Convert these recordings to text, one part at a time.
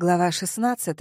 Глава 16.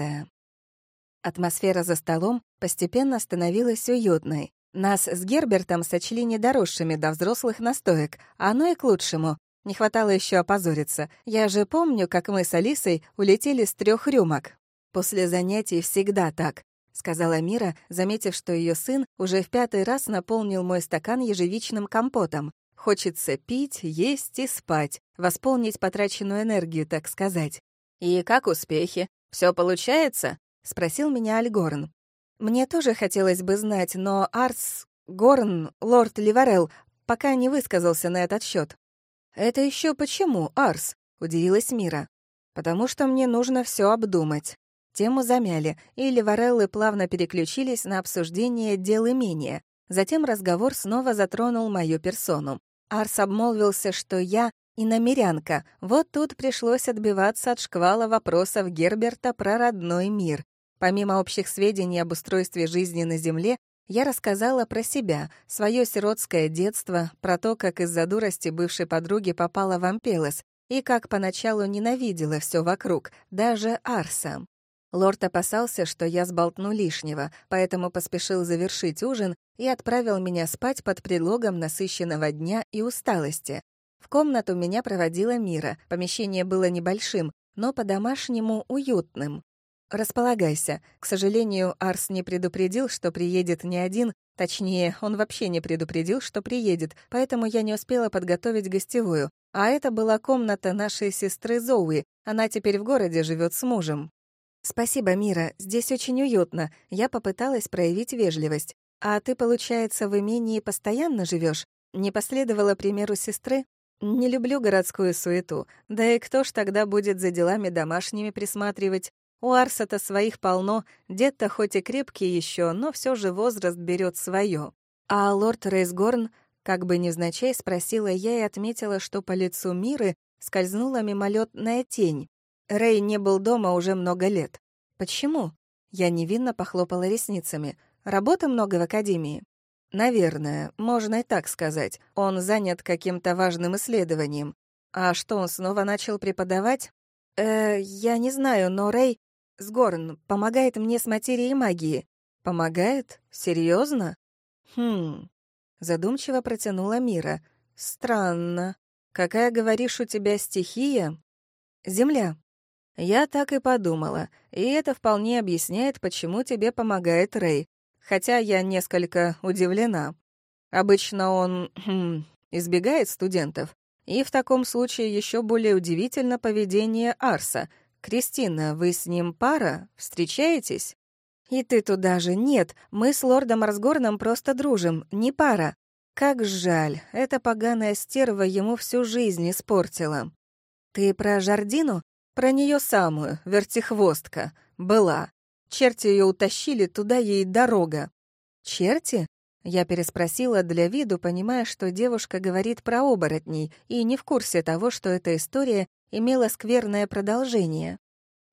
Атмосфера за столом постепенно становилась уютной. Нас с Гербертом сочли недоросшими до взрослых настоек, а оно и к лучшему. Не хватало еще опозориться. Я же помню, как мы с Алисой улетели с трех рюмок. После занятий всегда так, сказала Мира, заметив, что ее сын уже в пятый раз наполнил мой стакан ежевичным компотом. Хочется пить, есть и спать, восполнить потраченную энергию, так сказать. «И как успехи? Все получается?» — спросил меня Альгорн. Мне тоже хотелось бы знать, но Арс, Горн, лорд Ливарел пока не высказался на этот счет. «Это еще почему, Арс?» — удивилась Мира. «Потому что мне нужно все обдумать». Тему замяли, и Ливареллы плавно переключились на обсуждение дел имения. Затем разговор снова затронул мою персону. Арс обмолвился, что я и намерянка. Вот тут пришлось отбиваться от шквала вопросов Герберта про родной мир. Помимо общих сведений об устройстве жизни на Земле, я рассказала про себя, свое сиротское детство, про то, как из-за дурости бывшей подруги попала в Ампелос и как поначалу ненавидела все вокруг, даже Арса. Лорд опасался, что я сболтну лишнего, поэтому поспешил завершить ужин и отправил меня спать под предлогом насыщенного дня и усталости. В комнату меня проводила Мира. Помещение было небольшим, но по-домашнему уютным. «Располагайся. К сожалению, Арс не предупредил, что приедет не один, точнее, он вообще не предупредил, что приедет, поэтому я не успела подготовить гостевую. А это была комната нашей сестры Зоуи, она теперь в городе живет с мужем». «Спасибо, Мира, здесь очень уютно. Я попыталась проявить вежливость. А ты, получается, в имении постоянно живешь? Не последовала примеру сестры?» Не люблю городскую суету. Да и кто ж тогда будет за делами домашними присматривать? У Арса-то своих полно, дед-то хоть и крепкий еще, но все же возраст берет свое. А лорд Рейсгорн, как бы невзначай, спросила я и отметила, что по лицу Миры скользнула мимолетная тень. Рэй не был дома уже много лет. Почему? Я невинно похлопала ресницами. Работы много в академии. Наверное, можно и так сказать. Он занят каким-то важным исследованием. А что, он снова начал преподавать? Э, я не знаю, но Рэй Сгорн помогает мне с материей магии. Помогает? Серьезно? Хм. Задумчиво протянула Мира. Странно. Какая, говоришь, у тебя стихия? Земля. Я так и подумала, и это вполне объясняет, почему тебе помогает Рэй хотя я несколько удивлена. Обычно он хм, избегает студентов, и в таком случае еще более удивительно поведение Арса. «Кристина, вы с ним пара? Встречаетесь?» «И ты туда же. Нет, мы с лордом Разгорном просто дружим, не пара. Как жаль, эта поганая стерва ему всю жизнь испортила. Ты про Жардину? Про нее самую, вертихвостка. Была. Черти ее утащили, туда ей дорога. Черти? Я переспросила для виду, понимая, что девушка говорит про оборотней и не в курсе того, что эта история имела скверное продолжение.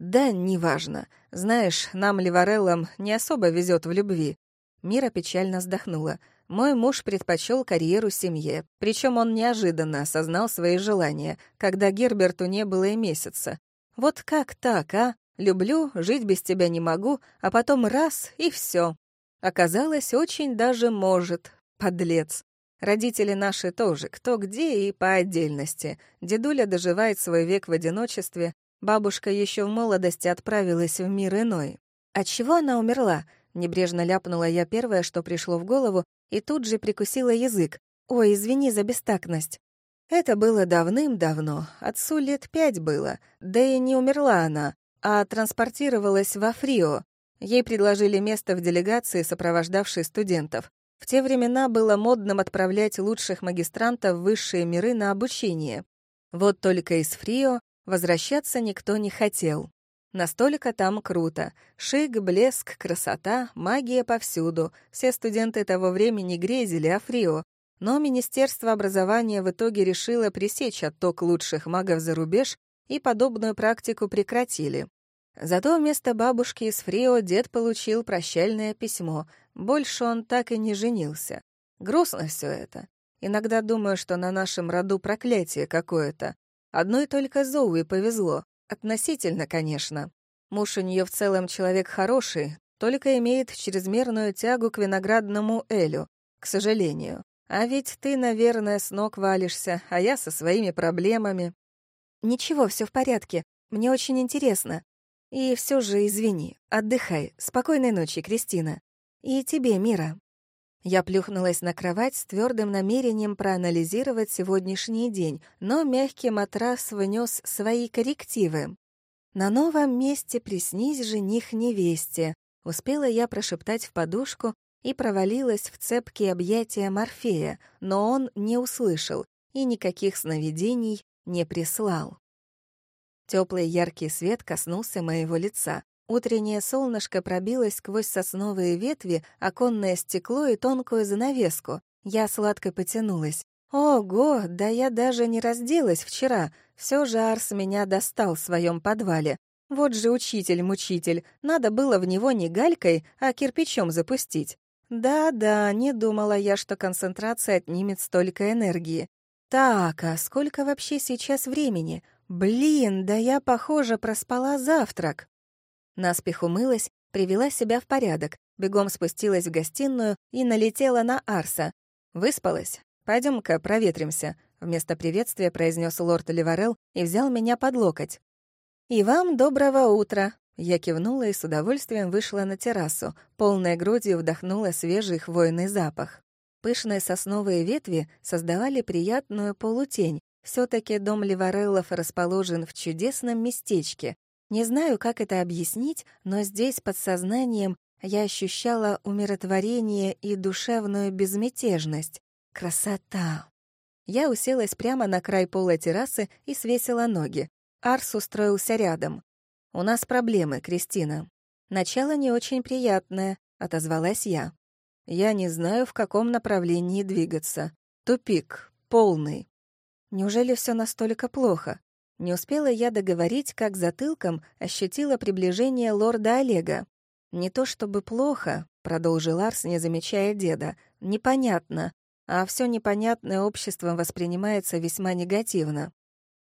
Да, неважно. Знаешь, нам, Ливареллам, не особо везет в любви. Мира печально вздохнула. Мой муж предпочел карьеру семье, причем он неожиданно осознал свои желания, когда Герберту не было и месяца. Вот как так, а? Люблю, жить без тебя не могу, а потом раз — и все. Оказалось, очень даже может. Подлец. Родители наши тоже, кто где и по отдельности. Дедуля доживает свой век в одиночестве, бабушка еще в молодости отправилась в мир иной. От чего она умерла? Небрежно ляпнула я первое, что пришло в голову, и тут же прикусила язык. «Ой, извини за бестактность». Это было давным-давно, отцу лет пять было, да и не умерла она, а транспортировалась во Фрио. Ей предложили место в делегации, сопровождавшей студентов. В те времена было модным отправлять лучших магистрантов в высшие миры на обучение. Вот только из Фрио возвращаться никто не хотел. Настолько там круто. Шик, блеск, красота, магия повсюду. Все студенты того времени грезили о Фрио. Но Министерство образования в итоге решило пресечь отток лучших магов за рубеж и подобную практику прекратили. Зато вместо бабушки из Фрио дед получил прощальное письмо. Больше он так и не женился. Грустно все это. Иногда думаю, что на нашем роду проклятие какое-то. Одной только Зоуи повезло. Относительно, конечно. Муж у нее в целом человек хороший, только имеет чрезмерную тягу к виноградному элю, к сожалению. А ведь ты, наверное, с ног валишься, а я со своими проблемами. Ничего, все в порядке. Мне очень интересно. И все же извини. Отдыхай. Спокойной ночи, Кристина. И тебе, Мира. Я плюхнулась на кровать с твердым намерением проанализировать сегодняшний день, но мягкий матрас внес свои коррективы. На новом месте приснись жених невесте. Успела я прошептать в подушку, и провалилась в цепкие объятия Морфея, но он не услышал и никаких сновидений не прислал. Теплый яркий свет коснулся моего лица. Утреннее солнышко пробилось сквозь сосновые ветви, оконное стекло и тонкую занавеску. Я сладко потянулась. Ого, да я даже не разделась вчера. Все же Арс меня достал в своем подвале. Вот же учитель-мучитель. Надо было в него не галькой, а кирпичом запустить. Да-да, не думала я, что концентрация отнимет столько энергии. Так, а сколько вообще сейчас времени? Блин, да я, похоже, проспала завтрак. Наспех умылась, привела себя в порядок, бегом спустилась в гостиную и налетела на Арса. «Выспалась? пойдем ка проветримся», — вместо приветствия произнес лорд Ливарел и взял меня под локоть. «И вам доброго утра», я кивнула и с удовольствием вышла на террасу, полной грудью вдохнула свежий хвойный запах. Пышные сосновые ветви создавали приятную полутень. все таки дом Ливареллов расположен в чудесном местечке. Не знаю, как это объяснить, но здесь под сознанием я ощущала умиротворение и душевную безмятежность. Красота! Я уселась прямо на край пола террасы и свесила ноги. Арс устроился рядом. «У нас проблемы, Кристина». «Начало не очень приятное», — отозвалась я. «Я не знаю, в каком направлении двигаться. Тупик, полный». «Неужели все настолько плохо?» Не успела я договорить, как затылком ощутила приближение лорда Олега. «Не то чтобы плохо», — продолжил Арс, не замечая деда, — «непонятно, а все непонятное обществом воспринимается весьма негативно.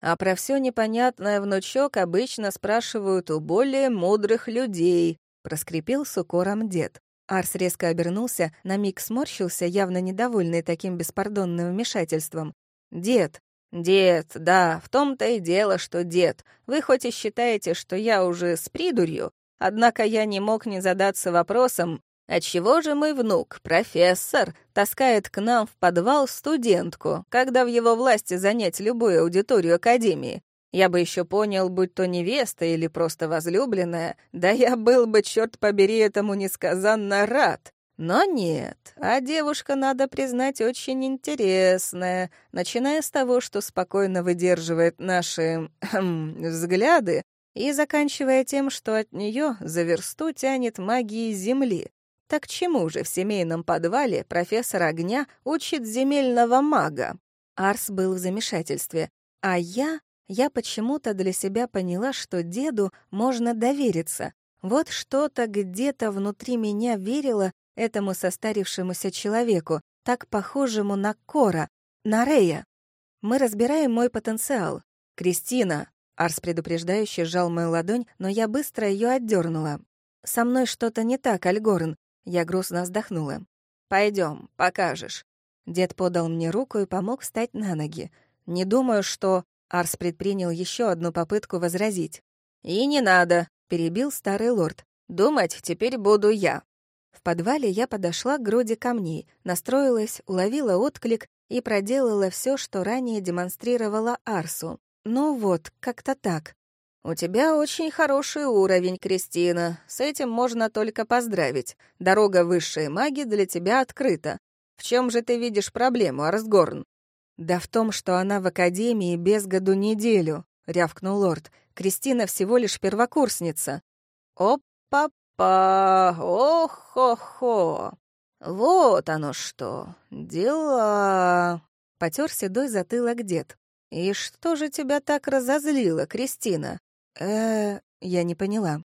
А про все непонятное внучок обычно спрашивают у более мудрых людей», — проскрипел с укором дед. Арс резко обернулся, на миг сморщился, явно недовольный таким беспардонным вмешательством. «Дед, дед, да, в том-то и дело, что дед. Вы хоть и считаете, что я уже с придурью, однако я не мог не задаться вопросом, Отчего же мой внук, профессор, таскает к нам в подвал студентку, когда в его власти занять любую аудиторию Академии? Я бы еще понял, будь то невеста или просто возлюбленная, да я был бы, черт побери, этому несказанно рад. Но нет, а девушка, надо признать, очень интересная, начиная с того, что спокойно выдерживает наши хм, взгляды, и заканчивая тем, что от нее за версту тянет магией Земли. Так чему же в семейном подвале профессор огня учит земельного мага? Арс был в замешательстве. А я... Я почему-то для себя поняла, что деду можно довериться. Вот что-то где-то внутри меня верило этому состарившемуся человеку, так похожему на Кора, на Рея. Мы разбираем мой потенциал. Кристина. Арс предупреждающе сжал мою ладонь, но я быстро ее отдернула. «Со мной что-то не так, Альгорн. Я грустно вздохнула. Пойдем, покажешь». Дед подал мне руку и помог встать на ноги. Не думаю, что... Арс предпринял еще одну попытку возразить. «И не надо», — перебил старый лорд. «Думать теперь буду я». В подвале я подошла к груди камней, настроилась, уловила отклик и проделала все, что ранее демонстрировала Арсу. Ну вот, как-то так. «У тебя очень хороший уровень, Кристина. С этим можно только поздравить. Дорога высшей маги для тебя открыта. В чем же ты видишь проблему, Арсгорн?» «Да в том, что она в академии без году неделю», — рявкнул лорд. «Кристина всего лишь первокурсница». «Опа-па! Ох-хо-хо! Вот оно что! Дела!» Потер седой затылок дед. «И что же тебя так разозлило, Кристина? э я не поняла.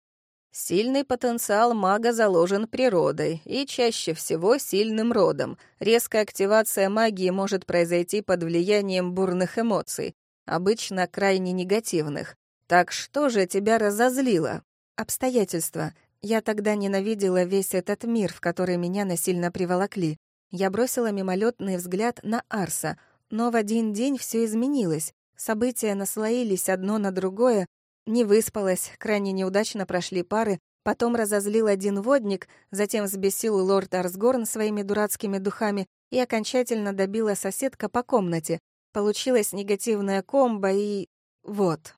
Сильный потенциал мага заложен природой и чаще всего сильным родом. Резкая активация магии может произойти под влиянием бурных эмоций, обычно крайне негативных. Так что же тебя разозлило? обстоятельства. Я тогда ненавидела весь этот мир, в который меня насильно приволокли. Я бросила мимолетный взгляд на Арса, но в один день все изменилось. События наслоились одно на другое, не выспалась, крайне неудачно прошли пары, потом разозлил один водник, затем взбесил лорд Арсгорн своими дурацкими духами и окончательно добила соседка по комнате. Получилась негативная комбо и... вот.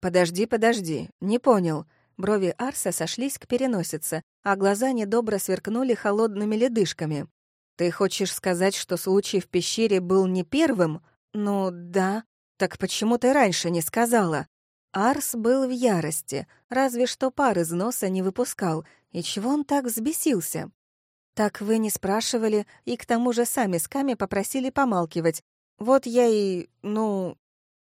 «Подожди, подожди, не понял». Брови Арса сошлись к переносице, а глаза недобро сверкнули холодными ледышками. «Ты хочешь сказать, что случай в пещере был не первым?» «Ну, да. Так почему ты раньше не сказала?» Арс был в ярости, разве что пар из носа не выпускал. И чего он так взбесился? «Так вы не спрашивали, и к тому же сами с Ками попросили помалкивать. Вот я и... ну...»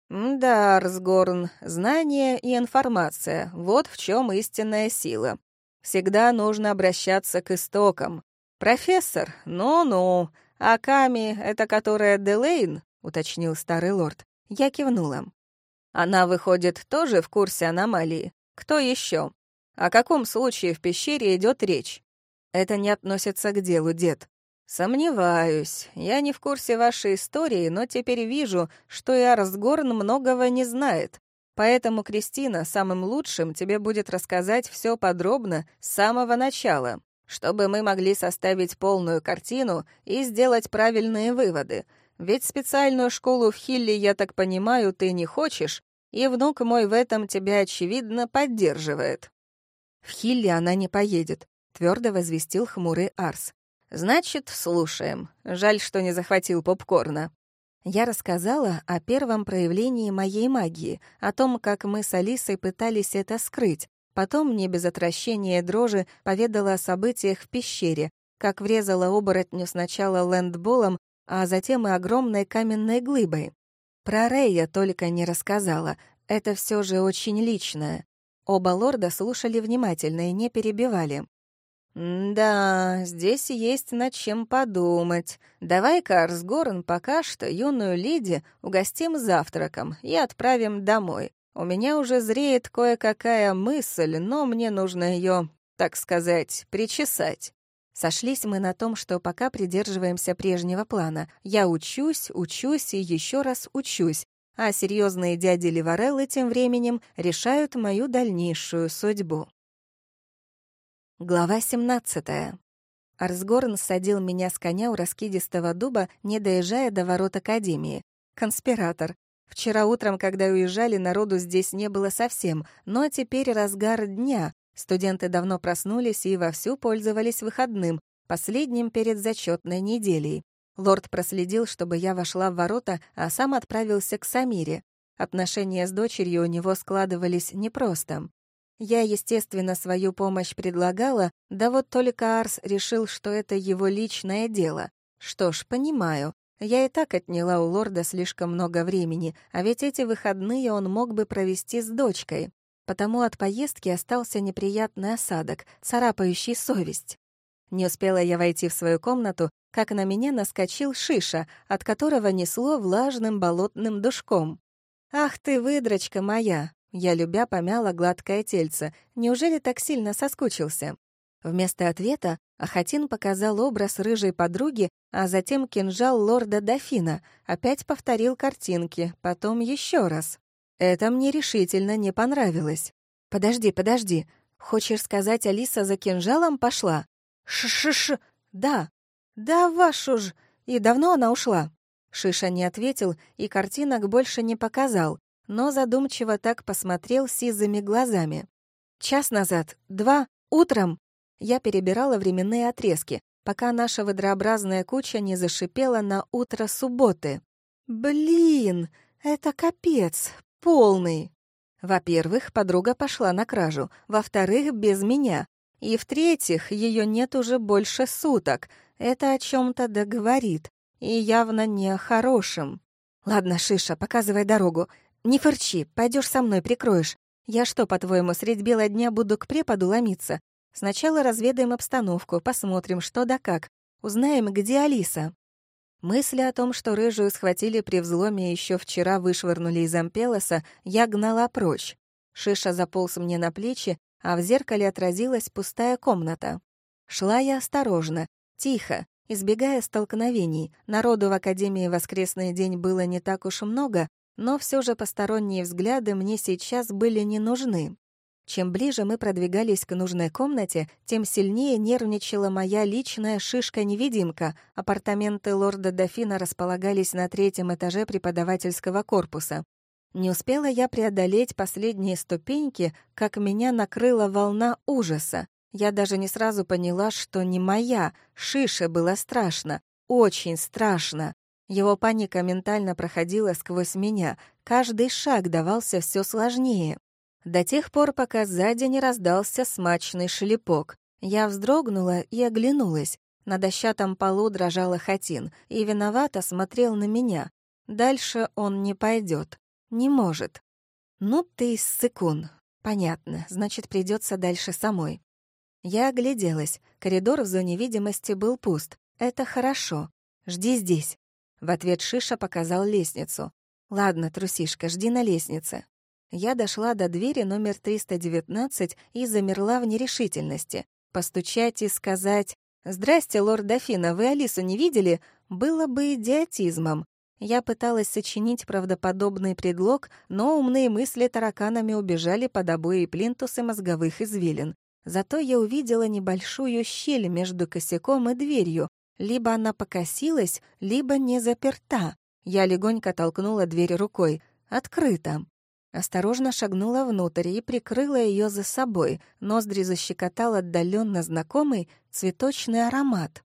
«Да, Арсгорн, знание и информация — вот в чем истинная сила. Всегда нужно обращаться к истокам. Профессор, ну-ну, а Ками — это которая Делейн?» — уточнил старый лорд. Я кивнула. «Она, выходит, тоже в курсе аномалии? Кто еще? О каком случае в пещере идет речь?» «Это не относится к делу, дед. «Сомневаюсь. Я не в курсе вашей истории, но теперь вижу, что и Арсгорн многого не знает. Поэтому, Кристина, самым лучшим тебе будет рассказать все подробно с самого начала, чтобы мы могли составить полную картину и сделать правильные выводы. Ведь специальную школу в Хилле, я так понимаю, ты не хочешь, и внук мой в этом тебя, очевидно, поддерживает». «В Хилле она не поедет», — твердо возвестил хмурый Арс. «Значит, слушаем. Жаль, что не захватил попкорна». Я рассказала о первом проявлении моей магии, о том, как мы с Алисой пытались это скрыть. Потом, не без отвращения дрожи, поведала о событиях в пещере, как врезала оборотню сначала лэндболом, а затем и огромной каменной глыбой. Про Рэя только не рассказала, это все же очень личное. Оба лорда слушали внимательно и не перебивали. «Да, здесь есть над чем подумать. Давай-ка, Арсгорн, пока что юную леди угостим завтраком и отправим домой. У меня уже зреет кое-какая мысль, но мне нужно ее, так сказать, причесать». Сошлись мы на том, что пока придерживаемся прежнего плана. Я учусь, учусь и еще раз учусь, а серьезные дяди Ливареллы тем временем решают мою дальнейшую судьбу. Глава 17. Арсгорн садил меня с коня у раскидистого дуба, не доезжая до ворот Академии. Конспиратор. Вчера утром, когда уезжали, народу здесь не было совсем, но теперь разгар дня. Студенты давно проснулись и вовсю пользовались выходным, последним перед зачетной неделей. Лорд проследил, чтобы я вошла в ворота, а сам отправился к Самире. Отношения с дочерью у него складывались непросто. Я, естественно, свою помощь предлагала, да вот только Арс решил, что это его личное дело. Что ж, понимаю. Я и так отняла у лорда слишком много времени, а ведь эти выходные он мог бы провести с дочкой. Потому от поездки остался неприятный осадок, царапающий совесть. Не успела я войти в свою комнату, как на меня наскочил Шиша, от которого несло влажным болотным душком. «Ах ты, выдрочка моя! Я, любя, помяла гладкое тельце. Неужели так сильно соскучился? Вместо ответа Ахатин показал образ рыжей подруги, а затем кинжал лорда Дофина, опять повторил картинки, потом еще раз. Это мне решительно не понравилось. «Подожди, подожди. Хочешь сказать, Алиса за кинжалом пошла?» «Ш-ш-ш! Да! Да вашу ж! И давно она ушла?» Шиша не ответил и картинок больше не показал, но задумчиво так посмотрел сизыми глазами. Час назад, два, утром. Я перебирала временные отрезки, пока наша водрообразная куча не зашипела на утро субботы. Блин, это капец, полный. Во-первых, подруга пошла на кражу, во-вторых, без меня. И в-третьих, ее нет уже больше суток. Это о чем-то договорит. И явно не о хорошем. Ладно, Шиша, показывай дорогу. «Не фырчи, пойдешь со мной, прикроешь. Я что, по-твоему, средь бела дня буду к преподу ломиться? Сначала разведаем обстановку, посмотрим, что да как. Узнаем, где Алиса». Мысли о том, что рыжую схватили при взломе еще вчера вышвырнули из Ампелоса, я гнала прочь. Шиша заполз мне на плечи, а в зеркале отразилась пустая комната. Шла я осторожно, тихо, избегая столкновений. Народу в Академии воскресный день было не так уж много, но все же посторонние взгляды мне сейчас были не нужны. Чем ближе мы продвигались к нужной комнате, тем сильнее нервничала моя личная шишка-невидимка. Апартаменты лорда Дофина располагались на третьем этаже преподавательского корпуса. Не успела я преодолеть последние ступеньки, как меня накрыла волна ужаса. Я даже не сразу поняла, что не моя. Шише было страшно. Очень страшно. Его паника ментально проходила сквозь меня. Каждый шаг давался все сложнее. До тех пор, пока сзади не раздался смачный шлепок. Я вздрогнула и оглянулась. На дощатом полу дрожала Хатин и виновато смотрел на меня. Дальше он не пойдет. Не может. Ну ты ссыкун. Понятно, значит, придется дальше самой. Я огляделась. Коридор в зоне видимости был пуст. Это хорошо. Жди здесь. В ответ Шиша показал лестницу. «Ладно, трусишка, жди на лестнице». Я дошла до двери номер 319 и замерла в нерешительности. Постучать и сказать «Здрасте, лорд Дофина, вы Алису не видели?» было бы идиотизмом. Я пыталась сочинить правдоподобный предлог, но умные мысли тараканами убежали под обои плинтусы мозговых извилин. Зато я увидела небольшую щель между косяком и дверью. Либо она покосилась, либо не заперта. Я легонько толкнула дверь рукой. Открыто. Осторожно шагнула внутрь и прикрыла ее за собой. Ноздри защекотал отдаленно знакомый цветочный аромат.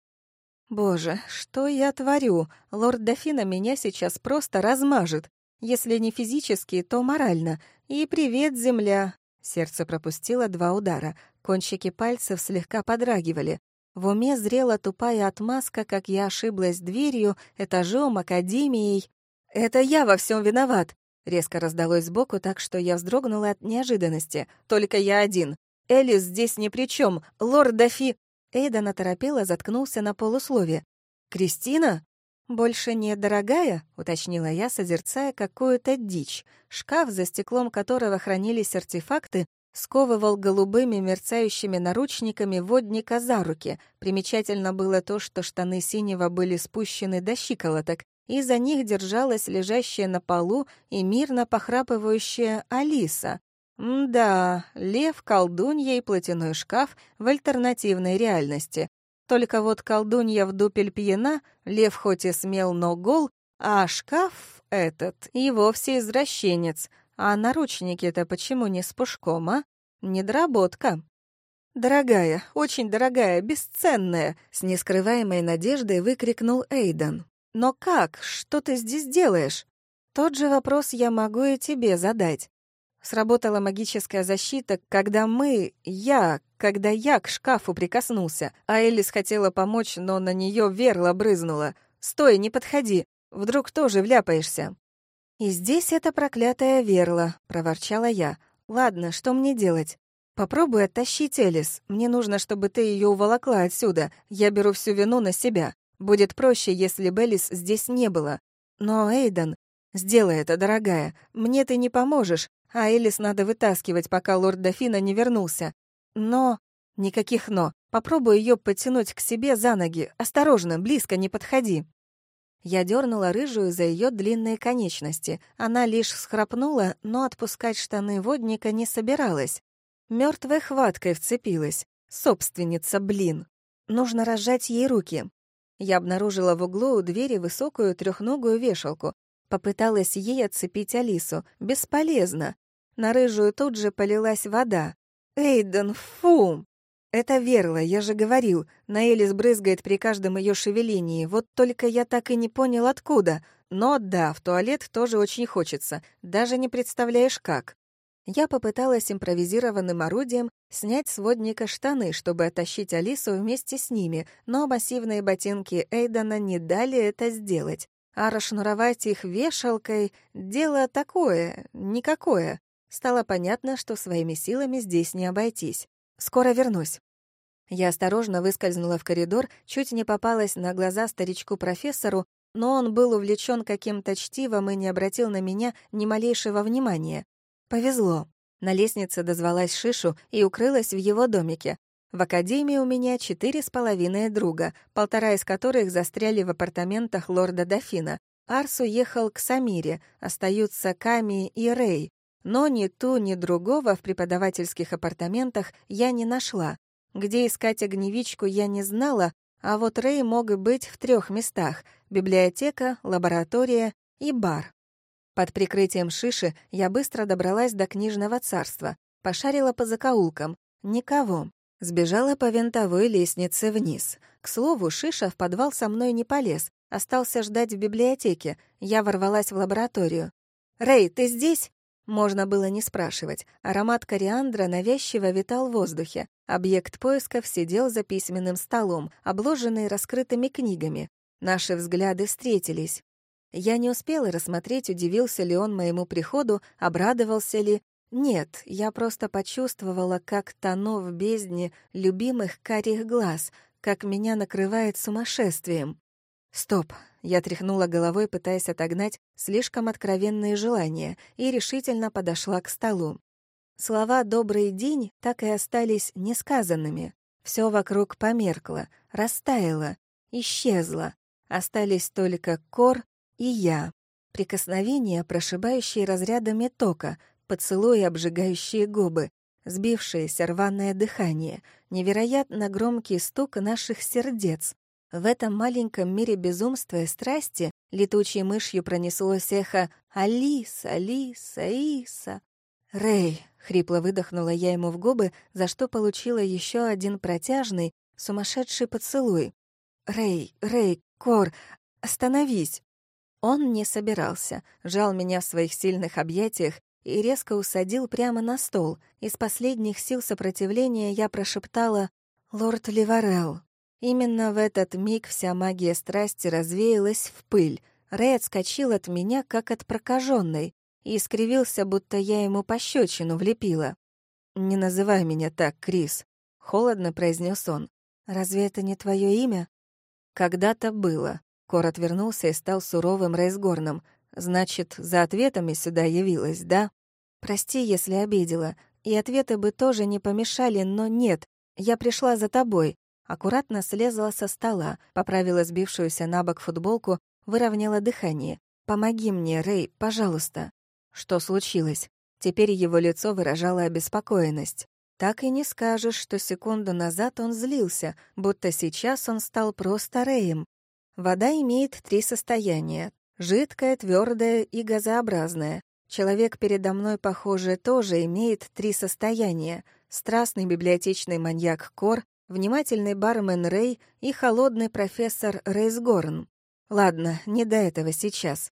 Боже, что я творю? Лорд Дофина меня сейчас просто размажет. Если не физически, то морально. И привет, земля. Сердце пропустило два удара. Кончики пальцев слегка подрагивали. В уме зрела тупая отмазка, как я ошиблась дверью, этажом, академией. «Это я во всем виноват. Резко раздалось сбоку, так что я вздрогнула от неожиданности. «Только я один. Элис здесь ни при чем. Лорд Дофи...» Эйдан оторопело заткнулся на полуслове. «Кристина?» «Больше не дорогая?» — уточнила я, созерцая какую-то дичь. Шкаф, за стеклом которого хранились артефакты, сковывал голубыми мерцающими наручниками водника за руки. Примечательно было то, что штаны синего были спущены до щиколоток, и за них держалась лежащая на полу и мирно похрапывающая Алиса. да, лев, колдунья и платяной шкаф в альтернативной реальности. Только вот колдунья в дупель пьяна, лев хоть и смел, но гол, а шкаф этот и вовсе извращенец. А наручники-то почему не с пушком, а? Недоработка. «Дорогая, очень дорогая, бесценная!» — с нескрываемой надеждой выкрикнул Эйден. Но как? Что ты здесь делаешь? Тот же вопрос я могу и тебе задать. Сработала магическая защита, когда мы, я, когда я к шкафу прикоснулся, а Элис хотела помочь, но на нее верла брызнула. «Стой, не подходи, вдруг тоже вляпаешься». «И здесь эта проклятая верла», — проворчала я. «Ладно, что мне делать?» «Попробуй оттащить Элис. Мне нужно, чтобы ты ее уволокла отсюда. Я беру всю вину на себя. Будет проще, если Беллис здесь не было. Но, Эйден, сделай это, дорогая. Мне ты не поможешь, а Элис надо вытаскивать, пока лорд Дофина не вернулся. Но... Никаких «но». Попробуй ее подтянуть к себе за ноги. Осторожно, близко не подходи. Я дернула рыжую за ее длинные конечности. Она лишь схрапнула, но отпускать штаны водника не собиралась. Мертвой хваткой вцепилась. Собственница, блин. Нужно разжать ей руки. Я обнаружила в углу у двери высокую трехногую вешалку. Попыталась ей отцепить Алису. Бесполезно. На рыжую тут же полилась вода. «Эйден, фу!» «Это Верла, я же говорил. На Элис брызгает при каждом ее шевелении. Вот только я так и не понял, откуда. Но да, в туалет тоже очень хочется. Даже не представляешь, как». Я попыталась импровизированным орудием снять с водника штаны, чтобы оттащить Алису вместе с ними, но массивные ботинки Эйдана не дали это сделать. А расшнуровать их вешалкой — дело такое, никакое. Стало понятно, что своими силами здесь не обойтись. Скоро вернусь. Я осторожно выскользнула в коридор, чуть не попалась на глаза старичку-профессору, но он был увлечен каким-то чтивом и не обратил на меня ни малейшего внимания. Повезло. На лестнице дозвалась Шишу и укрылась в его домике. В академии у меня четыре с половиной друга, полтора из которых застряли в апартаментах лорда Дофина. Арс уехал к Самире, остаются Ками и Рэй. Но ни ту, ни другого в преподавательских апартаментах я не нашла. Где искать огневичку я не знала, а вот Рэй мог быть в трех местах — библиотека, лаборатория и бар. Под прикрытием шиши я быстро добралась до книжного царства, пошарила по закоулкам. Никого. Сбежала по винтовой лестнице вниз. К слову, Шиша в подвал со мной не полез, остался ждать в библиотеке. Я ворвалась в лабораторию. «Рэй, ты здесь?» Можно было не спрашивать. Аромат кориандра навязчиво витал в воздухе. Объект поисков сидел за письменным столом, обложенный раскрытыми книгами. Наши взгляды встретились. Я не успела рассмотреть, удивился ли он моему приходу, обрадовался ли. Нет, я просто почувствовала, как тону в бездне любимых карих глаз, как меня накрывает сумасшествием. Стоп, я тряхнула головой, пытаясь отогнать слишком откровенные желания, и решительно подошла к столу. Слова «добрый день» так и остались несказанными. Все вокруг померкло, растаяло, исчезло. Остались только кор и я. Прикосновения, прошибающие разрядами тока, поцелуи, обжигающие губы, сбившееся рваное дыхание, невероятно громкий стук наших сердец, в этом маленьком мире безумства и страсти летучей мышью пронеслось эхо «Алис, Алис, Аиса». «Рэй!» — хрипло выдохнула я ему в губы, за что получила еще один протяжный, сумасшедший поцелуй. «Рэй, Рэй, Кор, остановись!» Он не собирался, жал меня в своих сильных объятиях и резко усадил прямо на стол. Из последних сил сопротивления я прошептала «Лорд Ливарел». Именно в этот миг вся магия страсти развеялась в пыль. Рэй отскочил от меня, как от прокаженной, и искривился, будто я ему пощечину влепила. «Не называй меня так, Крис», — холодно произнес он. «Разве это не твое имя?» «Когда-то было». Кор отвернулся и стал суровым Рейсгорном. «Значит, за ответами сюда явилась, да?» «Прости, если обидела. И ответы бы тоже не помешали, но нет. Я пришла за тобой аккуратно слезла со стола, поправила сбившуюся на бок футболку, выровняла дыхание. «Помоги мне, Рэй, пожалуйста». Что случилось? Теперь его лицо выражало обеспокоенность. Так и не скажешь, что секунду назад он злился, будто сейчас он стал просто Рэем. Вода имеет три состояния — жидкое, твердое и газообразное. Человек передо мной, похоже, тоже имеет три состояния — страстный библиотечный маньяк Кор, внимательный бармен Рэй и холодный профессор Рейсгорн. Ладно, не до этого сейчас.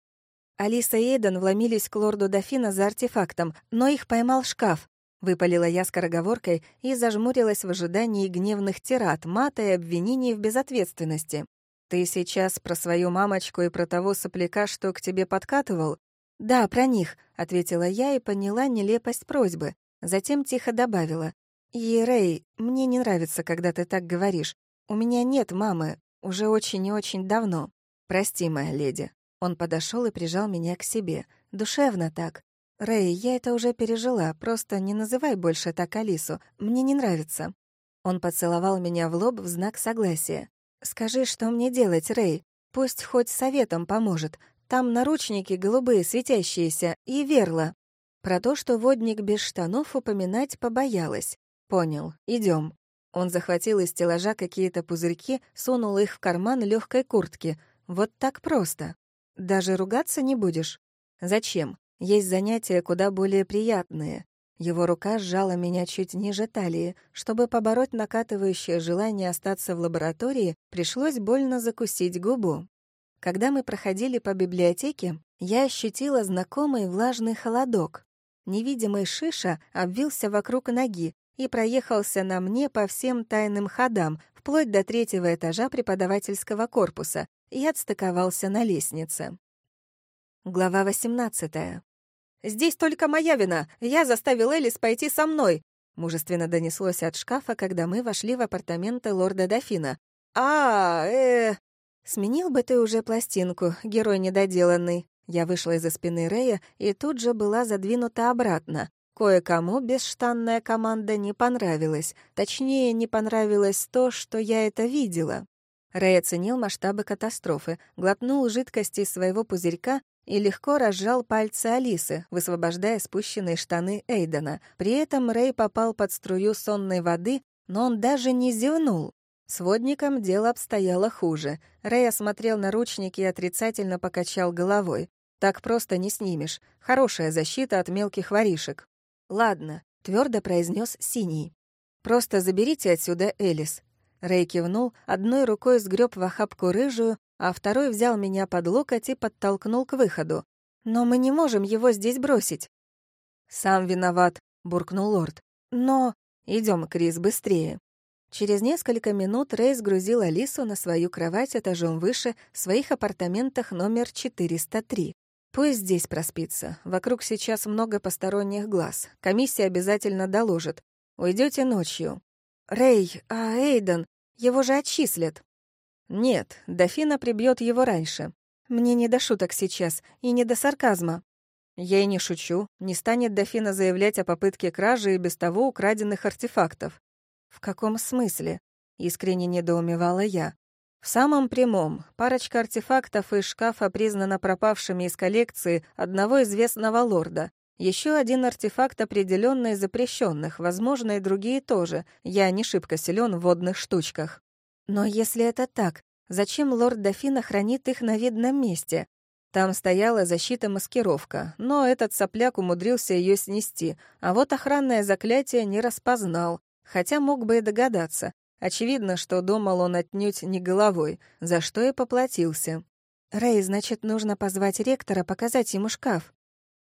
Алиса и Эйден вломились к лорду Дофина за артефактом, но их поймал шкаф. Выпалила я скороговоркой и зажмурилась в ожидании гневных тират, мата и обвинений в безответственности. «Ты сейчас про свою мамочку и про того сопляка, что к тебе подкатывал?» «Да, про них», — ответила я и поняла нелепость просьбы. Затем тихо добавила. «И, Рэй, мне не нравится, когда ты так говоришь. У меня нет мамы, уже очень и очень давно. Прости, моя леди». Он подошел и прижал меня к себе. Душевно так. «Рэй, я это уже пережила, просто не называй больше так Алису. Мне не нравится». Он поцеловал меня в лоб в знак согласия. «Скажи, что мне делать, Рэй? Пусть хоть советом поможет. Там наручники голубые, светящиеся, и верла». Про то, что водник без штанов упоминать побоялась. «Понял. Идем. Он захватил из стеллажа какие-то пузырьки, сунул их в карман легкой куртки. Вот так просто. Даже ругаться не будешь? Зачем? Есть занятия куда более приятные. Его рука сжала меня чуть ниже талии. Чтобы побороть накатывающее желание остаться в лаборатории, пришлось больно закусить губу. Когда мы проходили по библиотеке, я ощутила знакомый влажный холодок. Невидимый шиша обвился вокруг ноги, и проехался на мне по всем тайным ходам, вплоть до третьего этажа преподавательского корпуса, и отстыковался на лестнице. Глава 18. «Здесь только моя вина. Я заставил Элис пойти со мной», — мужественно донеслось от шкафа, когда мы вошли в апартаменты лорда Дофина. «А, э...» «Сменил бы ты уже пластинку, герой недоделанный». Я вышла из-за спины Рэя и тут же была задвинута обратно. Кое-кому бесштанная команда не понравилась. Точнее, не понравилось то, что я это видела. Рэй оценил масштабы катастрофы, глотнул жидкости из своего пузырька и легко разжал пальцы Алисы, высвобождая спущенные штаны Эйдена. При этом Рэй попал под струю сонной воды, но он даже не зевнул. С водником дело обстояло хуже. Рэй осмотрел наручники и отрицательно покачал головой. «Так просто не снимешь. Хорошая защита от мелких воришек». «Ладно», — твердо произнес Синий. «Просто заберите отсюда Элис». Рэй кивнул, одной рукой сгреб в охапку рыжую, а второй взял меня под локоть и подтолкнул к выходу. «Но мы не можем его здесь бросить». «Сам виноват», — буркнул лорд. «Но...» идем, Крис, быстрее». Через несколько минут Рэй сгрузил Алису на свою кровать этажом выше в своих апартаментах номер 403. Пусть здесь проспится. Вокруг сейчас много посторонних глаз. Комиссия обязательно доложит. Уйдете ночью. Рэй, а Эйден, его же отчислят. Нет, дофина прибьет его раньше. Мне не до шуток сейчас и не до сарказма. Я и не шучу. Не станет дофина заявлять о попытке кражи и без того украденных артефактов. В каком смысле? Искренне недоумевала я. В самом прямом. Парочка артефактов из шкафа признана пропавшими из коллекции одного известного лорда. Еще один артефакт определенно запрещенных, возможно, и другие тоже. Я не шибко силен в водных штучках. Но если это так, зачем лорд Дофина хранит их на видном месте? Там стояла защита-маскировка, но этот сопляк умудрился ее снести, а вот охранное заклятие не распознал, хотя мог бы и догадаться. Очевидно, что думал он отнюдь не головой, за что и поплатился. «Рэй, значит, нужно позвать ректора, показать ему шкаф».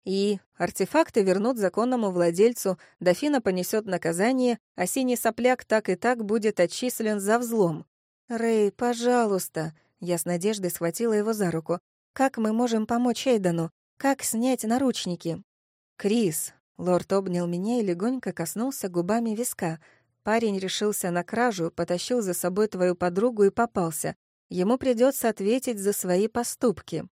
И артефакты вернут законному владельцу, дофина понесет наказание, а синий сопляк так и так будет отчислен за взлом. «Рэй, пожалуйста!» Я с надеждой схватила его за руку. «Как мы можем помочь Эйдану? Как снять наручники?» «Крис!» Лорд обнял меня и легонько коснулся губами виска. «Парень решился на кражу, потащил за собой твою подругу и попался. Ему придется ответить за свои поступки».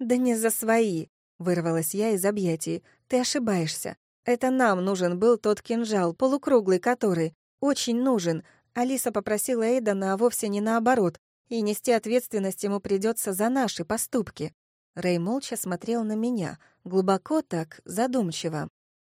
«Да не за свои!» — вырвалась я из объятий. «Ты ошибаешься. Это нам нужен был тот кинжал, полукруглый который. Очень нужен. Алиса попросила Эйдана, а вовсе не наоборот, и нести ответственность ему придется за наши поступки. Рэй молча смотрел на меня, глубоко так, задумчиво.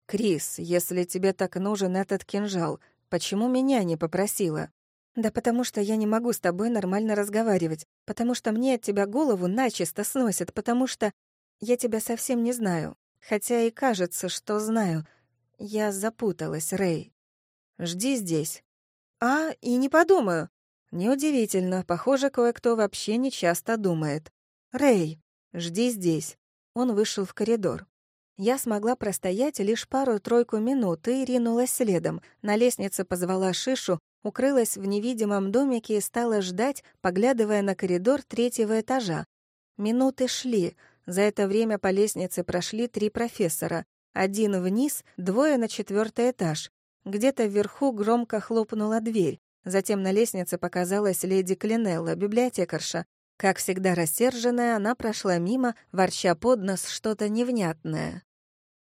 «Крис, если тебе так нужен этот кинжал, почему меня не попросила?» «Да потому что я не могу с тобой нормально разговаривать, потому что мне от тебя голову начисто сносит, потому что я тебя совсем не знаю, хотя и кажется, что знаю. Я запуталась, Рэй. Жди здесь». «А, и не подумаю». Неудивительно, похоже, кое-кто вообще не часто думает. «Рэй, жди здесь». Он вышел в коридор. Я смогла простоять лишь пару-тройку минут и ринулась следом. На лестнице позвала Шишу, укрылась в невидимом домике и стала ждать, поглядывая на коридор третьего этажа. Минуты шли. За это время по лестнице прошли три профессора. Один вниз, двое на четвертый этаж. Где-то вверху громко хлопнула дверь. Затем на лестнице показалась леди Клинелла, библиотекарша. Как всегда рассерженная, она прошла мимо, ворча под нос что-то невнятное.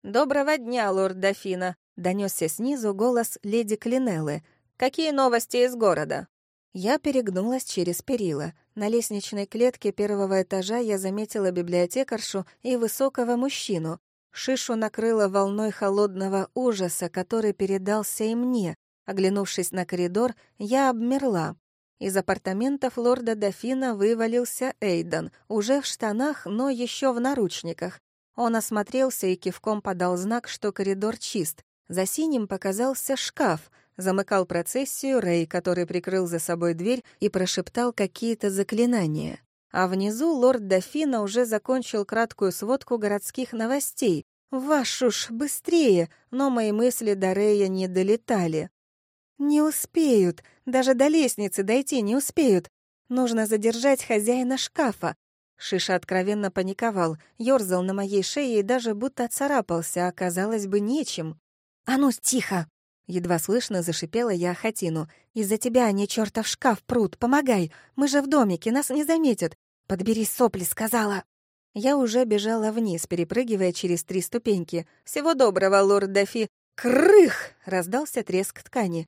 «Доброго дня, лорд Дофина!» — донесся снизу голос леди Клинеллы. «Какие новости из города?» Я перегнулась через перила. На лестничной клетке первого этажа я заметила библиотекаршу и высокого мужчину. Шишу накрыло волной холодного ужаса, который передался и мне. Оглянувшись на коридор, я обмерла. Из апартаментов лорда Дофина вывалился Эйден, уже в штанах, но еще в наручниках. Он осмотрелся и кивком подал знак, что коридор чист. За синим показался шкаф. Замыкал процессию Рэй, который прикрыл за собой дверь и прошептал какие-то заклинания. А внизу лорд Дофина уже закончил краткую сводку городских новостей. «Вашу ж, быстрее!» Но мои мысли до Рэя не долетали. «Не успеют. Даже до лестницы дойти не успеют. Нужно задержать хозяина шкафа. Шиша откровенно паниковал, ёрзал на моей шее и даже будто царапался, а казалось бы нечем. «А ну, тихо!» Едва слышно зашипела я Хатину. «Из-за тебя они чертов шкаф прут, помогай! Мы же в домике, нас не заметят! Подбери сопли, сказала!» Я уже бежала вниз, перепрыгивая через три ступеньки. «Всего доброго, лорд Дафи!» «Крых!» — раздался треск ткани.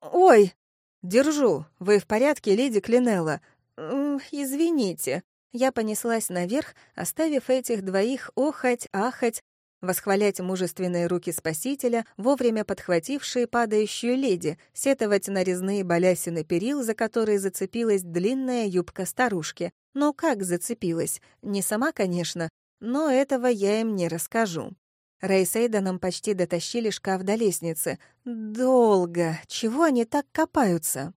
«Ой!» «Держу. Вы в порядке, леди Клинелла?» «Извините». Я понеслась наверх, оставив этих двоих охать, ахать, восхвалять мужественные руки спасителя, вовремя подхватившие падающую леди, сетовать на резные балясины перил, за которые зацепилась длинная юбка старушки. Но как зацепилась? Не сама, конечно, но этого я им не расскажу. Рэй с Эйденом почти дотащили шкаф до лестницы. Долго. Чего они так копаются?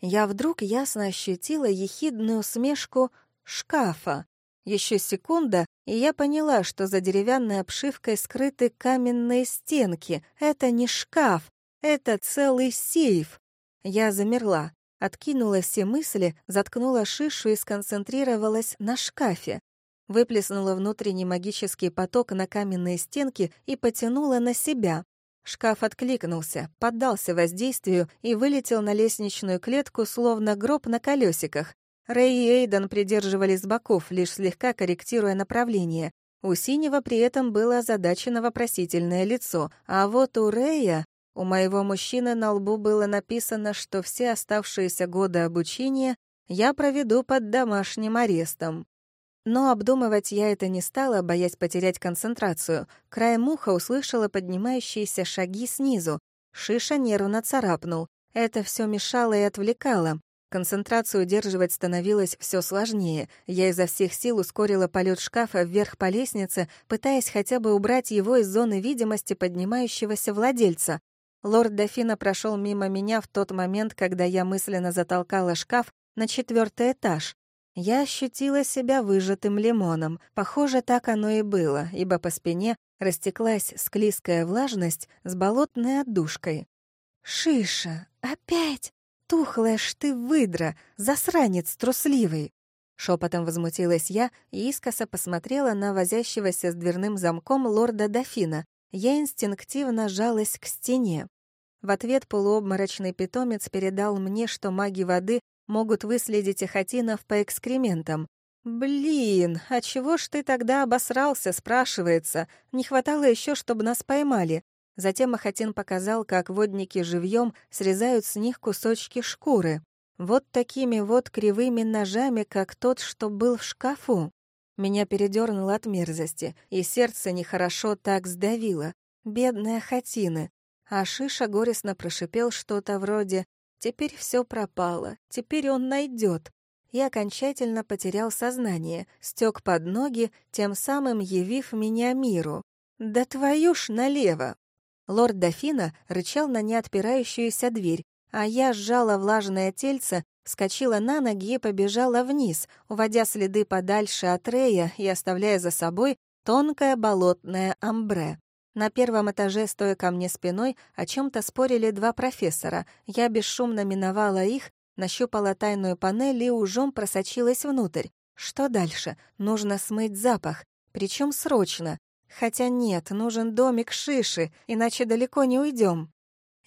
Я вдруг ясно ощутила ехидную усмешку шкафа. Еще секунда, и я поняла, что за деревянной обшивкой скрыты каменные стенки. Это не шкаф, это целый сейф. Я замерла, откинула все мысли, заткнула шишу и сконцентрировалась на шкафе. Выплеснула внутренний магический поток на каменные стенки и потянула на себя. Шкаф откликнулся, поддался воздействию и вылетел на лестничную клетку, словно гроб на колесиках. Рэй и Эйден придерживались боков, лишь слегка корректируя направление. У Синего при этом было озадачено вопросительное лицо, а вот у Рэя, у моего мужчины на лбу было написано, что все оставшиеся годы обучения я проведу под домашним арестом. Но обдумывать я это не стала, боясь потерять концентрацию. Краем уха услышала поднимающиеся шаги снизу. Шиша нервно царапнул. Это все мешало и отвлекало. Концентрацию удерживать становилось все сложнее. Я изо всех сил ускорила полет шкафа вверх по лестнице, пытаясь хотя бы убрать его из зоны видимости поднимающегося владельца. Лорд Дофина прошел мимо меня в тот момент, когда я мысленно затолкала шкаф на четвертый этаж. Я ощутила себя выжатым лимоном. Похоже, так оно и было, ибо по спине растеклась склизкая влажность с болотной отдушкой. «Шиша! Опять!» «Тухлая ж ты выдра, засранец трусливый!» Шепотом возмутилась я и искоса посмотрела на возящегося с дверным замком лорда Дофина. Я инстинктивно жалась к стене. В ответ полуобморочный питомец передал мне, что маги воды могут выследить эхотинов по экскрементам. «Блин, а чего ж ты тогда обосрался?» — спрашивается. «Не хватало еще, чтобы нас поймали. Затем Ахатин показал, как водники живьем срезают с них кусочки шкуры. Вот такими вот кривыми ножами, как тот, что был в шкафу. Меня передернуло от мерзости, и сердце нехорошо так сдавило. Бедные Хатины. А Шиша горестно прошипел что-то вроде «Теперь все пропало, теперь он найдет». И окончательно потерял сознание, стек под ноги, тем самым явив меня миру. «Да твою ж налево!» Лорд Дофина рычал на неотпирающуюся дверь, а я сжала влажное тельце, вскочила на ноги и побежала вниз, уводя следы подальше от Рея и оставляя за собой тонкое болотное амбре. На первом этаже, стоя ко мне спиной, о чем то спорили два профессора. Я бесшумно миновала их, нащупала тайную панель и ужом просочилась внутрь. Что дальше? Нужно смыть запах. Причем срочно. Хотя нет, нужен домик Шиши, иначе далеко не уйдем.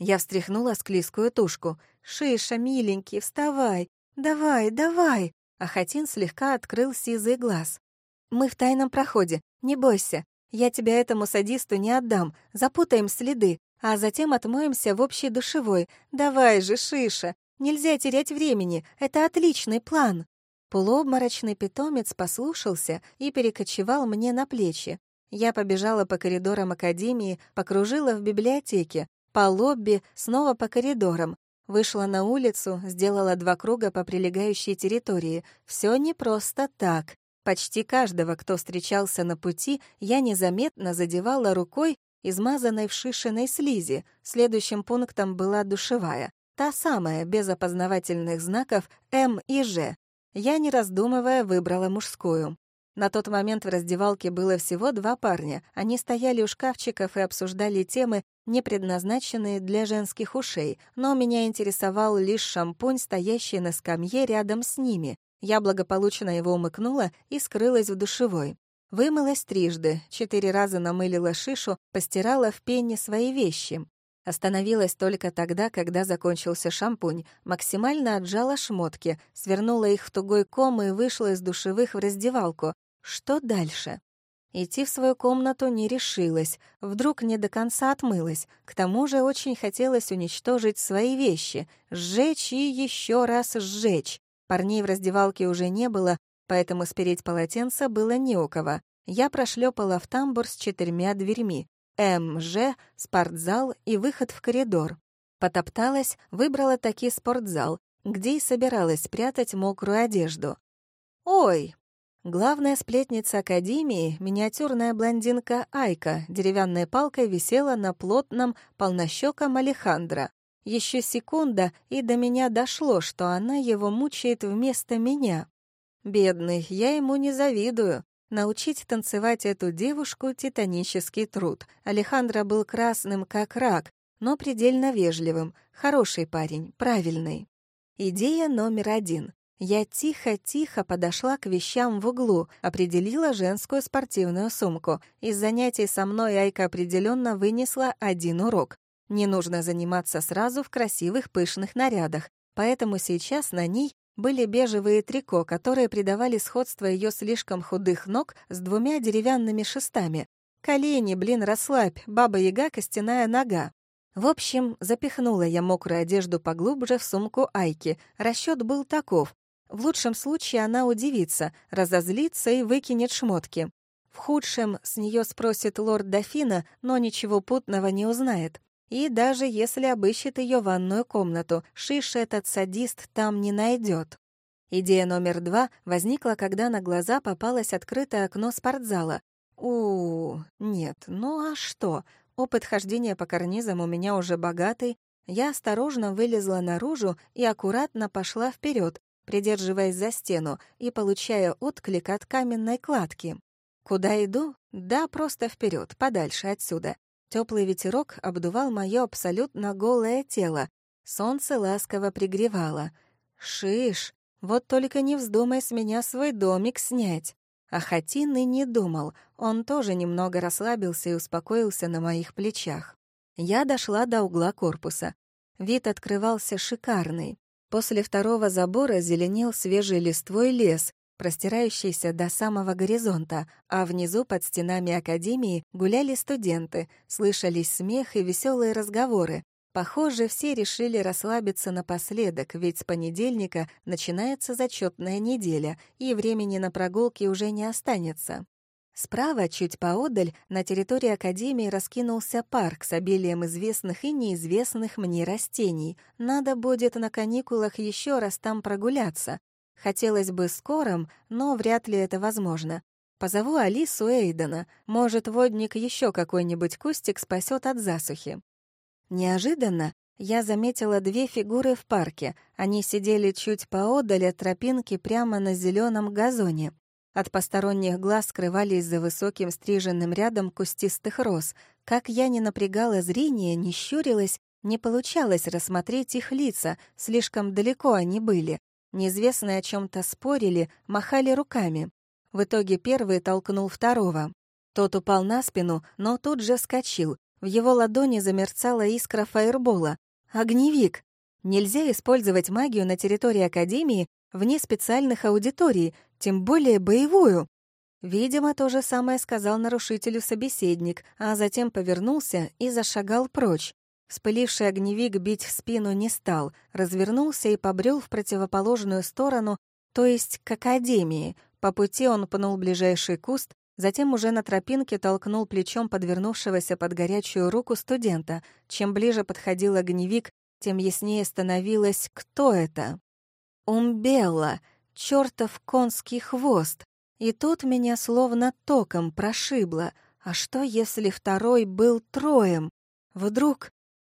Я встряхнула склизкую тушку. «Шиша, миленький, вставай! Давай, давай!» А Хатин слегка открыл сизый глаз. «Мы в тайном проходе, не бойся. Я тебя этому садисту не отдам. Запутаем следы, а затем отмоемся в общей душевой. Давай же, Шиша! Нельзя терять времени, это отличный план!» Полуобморочный питомец послушался и перекочевал мне на плечи. Я побежала по коридорам академии, покружила в библиотеке, по лобби, снова по коридорам. Вышла на улицу, сделала два круга по прилегающей территории. Все не просто так. Почти каждого, кто встречался на пути, я незаметно задевала рукой, измазанной в шишиной слизи. Следующим пунктом была душевая. Та самая, без опознавательных знаков М и Ж. Я, не раздумывая, выбрала мужскую. На тот момент в раздевалке было всего два парня. Они стояли у шкафчиков и обсуждали темы, не предназначенные для женских ушей, но меня интересовал лишь шампунь, стоящий на скамье рядом с ними. Я благополучно его умыкнула и скрылась в душевой. Вымылась трижды, четыре раза намылила шишу, постирала в пене свои вещи. Остановилась только тогда, когда закончился шампунь, максимально отжала шмотки, свернула их в тугой ком и вышла из душевых в раздевалку. Что дальше? Идти в свою комнату не решилась, вдруг не до конца отмылась. К тому же очень хотелось уничтожить свои вещи, сжечь и еще раз сжечь. Парней в раздевалке уже не было, поэтому спереть полотенце было не у кого. Я прошлепала в тамбур с четырьмя дверьми. МЖ, спортзал и выход в коридор. Потопталась, выбрала таки спортзал, где и собиралась спрятать мокрую одежду. «Ой!» Главная сплетница Академии, миниатюрная блондинка Айка, деревянной палкой висела на плотном, полнощеком Алехандро. Еще секунда, и до меня дошло, что она его мучает вместо меня. Бедный, я ему не завидую. Научить танцевать эту девушку — титанический труд. Алехандро был красным, как рак, но предельно вежливым, хороший парень, правильный. Идея номер один. Я тихо-тихо подошла к вещам в углу, определила женскую спортивную сумку. Из занятий со мной Айка определенно вынесла один урок. Не нужно заниматься сразу в красивых пышных нарядах, поэтому сейчас на ней были бежевые трико, которые придавали сходство ее слишком худых ног с двумя деревянными шестами. Колени, блин, расслабь, баба-яга, костяная нога. В общем, запихнула я мокрую одежду поглубже в сумку Айки. Расчет был таков. В лучшем случае она удивится, разозлится и выкинет шмотки. В худшем с нее спросит лорд Дофина, но ничего путного не узнает. И даже если обыщет ее ванную комнату, Шиш этот садист там не найдет. Идея номер два возникла, когда на глаза попалось открытое окно спортзала. у, нет, ну а что? Опыт хождения по карнизам у меня уже богатый. Я осторожно вылезла наружу и аккуратно пошла вперед, придерживаясь за стену и получая отклик от каменной кладки. Куда иду? Да, просто вперед, подальше отсюда. Теплый ветерок обдувал мое абсолютно голое тело. Солнце ласково пригревало. «Шиш, вот только не вздумай с меня свой домик снять». А Хатин и не думал, он тоже немного расслабился и успокоился на моих плечах. Я дошла до угла корпуса. Вид открывался шикарный. После второго забора зеленел свежий листвой лес, простирающийся до самого горизонта, а внизу под стенами академии гуляли студенты, слышались смех и веселые разговоры. Похоже, все решили расслабиться напоследок, ведь с понедельника начинается зачетная неделя, и времени на прогулки уже не останется. Справа, чуть поодаль, на территории Академии раскинулся парк с обилием известных и неизвестных мне растений. Надо будет на каникулах еще раз там прогуляться. Хотелось бы скорым, но вряд ли это возможно. Позову Алису Эйдена. Может, водник еще какой-нибудь кустик спасет от засухи. Неожиданно я заметила две фигуры в парке. Они сидели чуть поодаль от тропинки прямо на зеленом газоне. От посторонних глаз скрывались за высоким стриженным рядом кустистых роз. Как я не напрягала зрение, не щурилась, не получалось рассмотреть их лица, слишком далеко они были. Неизвестные о чем-то спорили, махали руками. В итоге первый толкнул второго. Тот упал на спину, но тут же вскочил. В его ладони замерцала искра фаербола. Огневик! Нельзя использовать магию на территории Академии вне специальных аудиторий, тем более боевую. Видимо, то же самое сказал нарушителю собеседник, а затем повернулся и зашагал прочь. Вспыливший огневик бить в спину не стал, развернулся и побрел в противоположную сторону, то есть к академии. По пути он пнул ближайший куст, затем уже на тропинке толкнул плечом подвернувшегося под горячую руку студента. Чем ближе подходил огневик, тем яснее становилось, кто это. Умбелла, чертов конский хвост. И тут меня словно током прошибло. А что, если второй был троем? Вдруг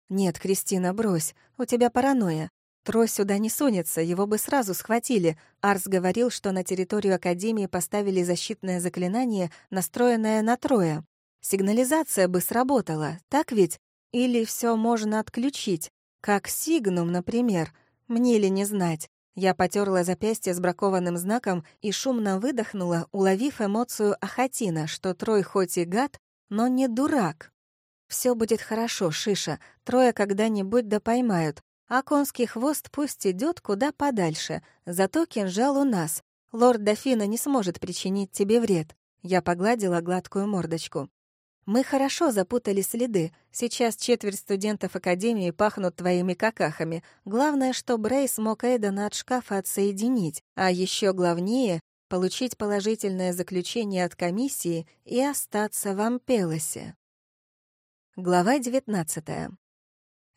«Нет, Кристина, брось, у тебя паранойя. Трой сюда не сунется, его бы сразу схватили. Арс говорил, что на территорию Академии поставили защитное заклинание, настроенное на Троя. Сигнализация бы сработала, так ведь? Или все можно отключить? Как Сигнум, например. Мне ли не знать? Я потерла запястье с бракованным знаком и шумно выдохнула, уловив эмоцию Ахатина, что Трой хоть и гад, но не дурак. Все будет хорошо, Шиша. Трое когда-нибудь да поймают. А конский хвост пусть идет куда подальше. Зато кинжал у нас. Лорд Дофина не сможет причинить тебе вред. Я погладила гладкую мордочку. Мы хорошо запутали следы. Сейчас четверть студентов Академии пахнут твоими какахами. Главное, что Брей смог Эйдена от шкафа отсоединить. А еще главнее — получить положительное заключение от комиссии и остаться в Ампелосе. Глава 19.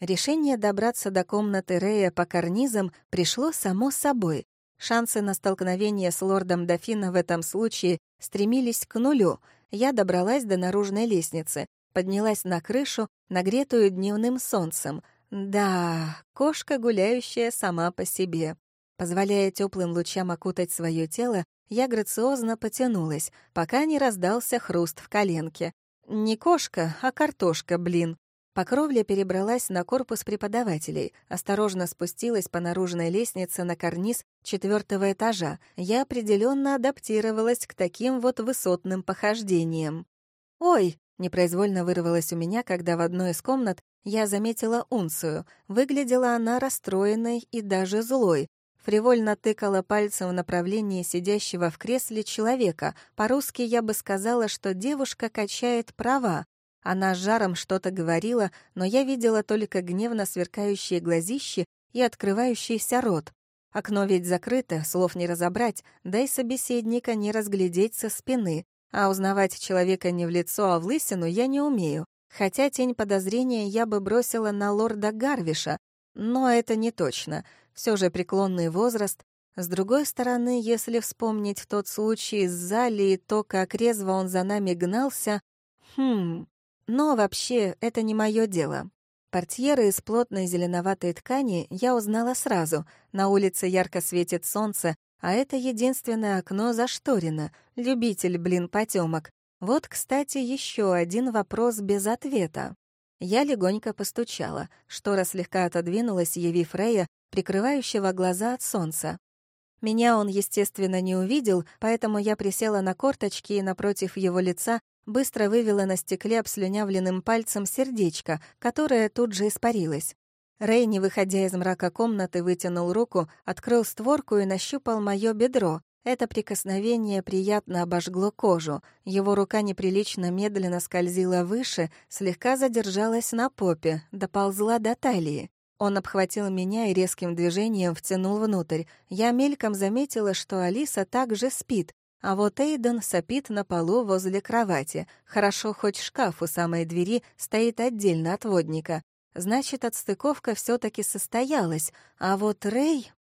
Решение добраться до комнаты Рея по карнизам пришло само собой. Шансы на столкновение с лордом Дофина в этом случае стремились к нулю. Я добралась до наружной лестницы, поднялась на крышу, нагретую дневным солнцем. Да, кошка, гуляющая сама по себе. Позволяя теплым лучам окутать свое тело, я грациозно потянулась, пока не раздался хруст в коленке. Не кошка, а картошка, блин. По кровле перебралась на корпус преподавателей, осторожно спустилась по наружной лестнице на карниз четвертого этажа. Я определенно адаптировалась к таким вот высотным похождениям. «Ой!» — непроизвольно вырвалась у меня, когда в одной из комнат я заметила унцию. Выглядела она расстроенной и даже злой. Фривольно тыкала пальцем в направлении сидящего в кресле человека. По-русски я бы сказала, что девушка качает права. Она с жаром что-то говорила, но я видела только гневно сверкающие глазищи и открывающийся рот. Окно ведь закрыто, слов не разобрать, да и собеседника не разглядеть со спины. А узнавать человека не в лицо, а в лысину я не умею. Хотя тень подозрения я бы бросила на лорда Гарвиша, но это не точно. Все же преклонный возраст. С другой стороны, если вспомнить тот случай с Зали и то, как резво он за нами гнался... Хм, но вообще это не мое дело. Портьеры из плотной зеленоватой ткани я узнала сразу. На улице ярко светит солнце, а это единственное окно зашторено. Любитель, блин, потемок. Вот, кстати, еще один вопрос без ответа. Я легонько постучала. Штора слегка отодвинулась, явив Рея, прикрывающего глаза от солнца. Меня он, естественно, не увидел, поэтому я присела на корточки и напротив его лица быстро вывела на стекле обслюнявленным пальцем сердечко, которое тут же испарилось. Рэй, не выходя из мрака комнаты, вытянул руку, открыл створку и нащупал моё бедро. Это прикосновение приятно обожгло кожу. Его рука неприлично медленно скользила выше, слегка задержалась на попе, доползла до талии. Он обхватил меня и резким движением втянул внутрь. Я мельком заметила, что Алиса также спит, а вот Эйден сопит на полу возле кровати. Хорошо, хоть шкаф у самой двери стоит отдельно от водника. Значит, отстыковка все таки состоялась. А вот Рэй...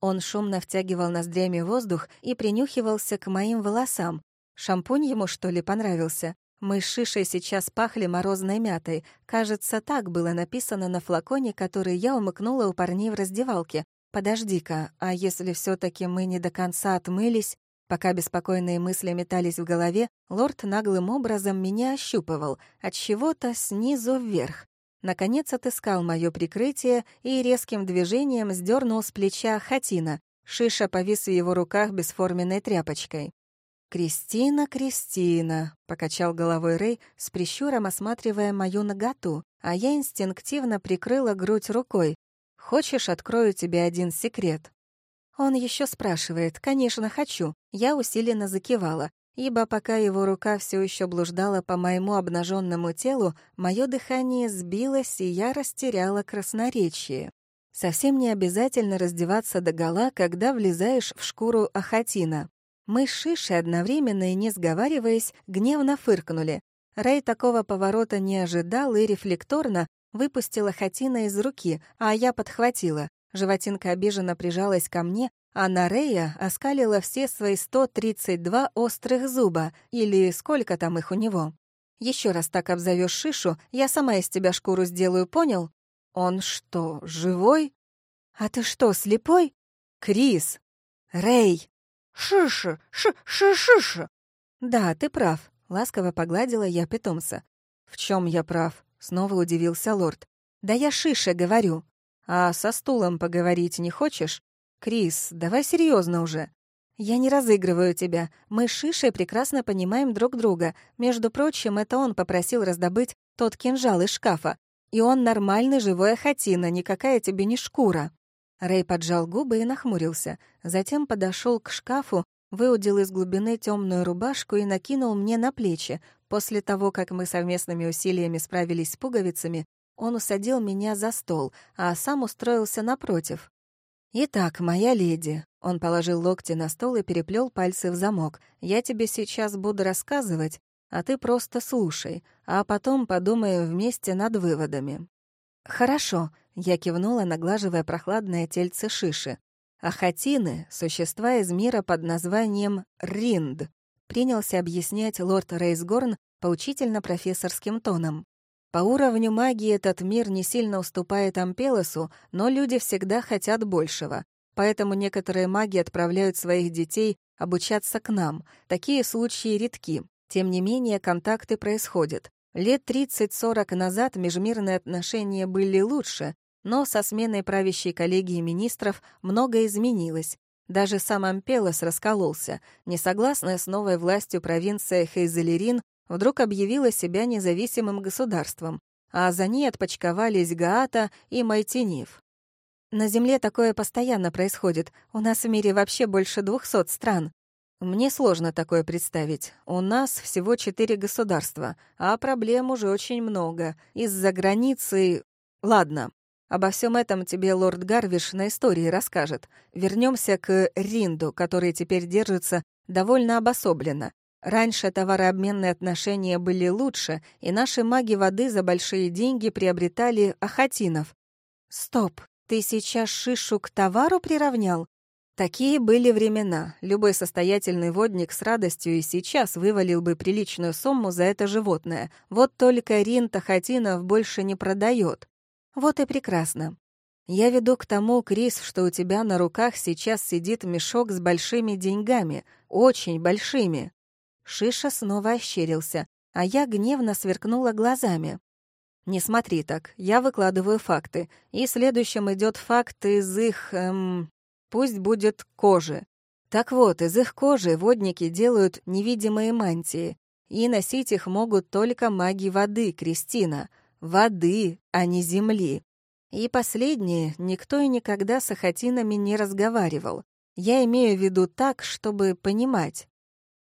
Он шумно втягивал ноздрями воздух и принюхивался к моим волосам. Шампунь ему, что ли, понравился? Мы с Шишей сейчас пахли морозной мятой. Кажется, так было написано на флаконе, который я умыкнула у парней в раздевалке. Подожди-ка, а если все таки мы не до конца отмылись? Пока беспокойные мысли метались в голове, лорд наглым образом меня ощупывал, от чего-то снизу вверх. Наконец отыскал мое прикрытие и резким движением сдернул с плеча хатина. Шиша повис в его руках бесформенной тряпочкой. «Кристина, Кристина», — покачал головой Рэй, с прищуром осматривая мою наготу, а я инстинктивно прикрыла грудь рукой. «Хочешь, открою тебе один секрет?» Он еще спрашивает. Конечно, хочу. Я усиленно закивала, ибо пока его рука все еще блуждала по моему обнаженному телу, мое дыхание сбилось, и я растеряла красноречие. Совсем не обязательно раздеваться догола, когда влезаешь в шкуру ахатина. Мы с Шишей одновременно и не сговариваясь, гневно фыркнули. Рэй такого поворота не ожидал и рефлекторно выпустила хатина из руки, а я подхватила. Животинка обиженно прижалась ко мне, а на Рея оскалила все свои 132 острых зуба, или сколько там их у него. Еще раз так обзовешь Шишу, я сама из тебя шкуру сделаю, понял? Он что, живой? А ты что, слепой? Крис! Рэй! Шиша! Ши-ши-шиша! Да, ты прав, ласково погладила я питомца. В чем я прав? Снова удивился лорд. Да я Шиша говорю. А со стулом поговорить не хочешь? Крис, давай серьезно уже. Я не разыгрываю тебя. Мы с Шишей прекрасно понимаем друг друга. Между прочим, это он попросил раздобыть тот кинжал из шкафа. И он нормальный живой охотина, никакая тебе не шкура. Рэй поджал губы и нахмурился. Затем подошел к шкафу, выудил из глубины темную рубашку и накинул мне на плечи. После того, как мы совместными усилиями справились с пуговицами, он усадил меня за стол, а сам устроился напротив. «Итак, моя леди», — он положил локти на стол и переплел пальцы в замок, «я тебе сейчас буду рассказывать, а ты просто слушай, а потом подумаем вместе над выводами». «Хорошо», — я кивнула, наглаживая прохладное тельце шиши. «Ахатины — существа из мира под названием Ринд», — принялся объяснять лорд Рейсгорн поучительно-профессорским тоном. По уровню магии этот мир не сильно уступает Ампелосу, но люди всегда хотят большего. Поэтому некоторые маги отправляют своих детей обучаться к нам. Такие случаи редки. Тем не менее, контакты происходят. Лет 30-40 назад межмирные отношения были лучше, но со сменой правящей коллегии министров многое изменилось. Даже сам Ампелос раскололся. Несогласная с новой властью провинция Хейзелерин вдруг объявила себя независимым государством, а за ней отпочковались Гаата и Майтинив. На Земле такое постоянно происходит. У нас в мире вообще больше двухсот стран. Мне сложно такое представить. У нас всего четыре государства, а проблем уже очень много. Из-за границы... Ладно, обо всем этом тебе лорд Гарвиш на истории расскажет. Вернемся к Ринду, который теперь держится довольно обособленно. Раньше товарообменные отношения были лучше, и наши маги воды за большие деньги приобретали ахатинов. Стоп, ты сейчас шишу к товару приравнял? Такие были времена. Любой состоятельный водник с радостью и сейчас вывалил бы приличную сумму за это животное. Вот только Рин Тахатинов больше не продает. Вот и прекрасно. Я веду к тому, Крис, что у тебя на руках сейчас сидит мешок с большими деньгами, очень большими. Шиша снова ощерился, а я гневно сверкнула глазами. «Не смотри так, я выкладываю факты, и следующим идет факт из их... Эм, пусть будет кожи. Так вот, из их кожи водники делают невидимые мантии, и носить их могут только маги воды, Кристина. Воды, а не земли. И последнее, никто и никогда с ахатинами не разговаривал. Я имею в виду так, чтобы понимать.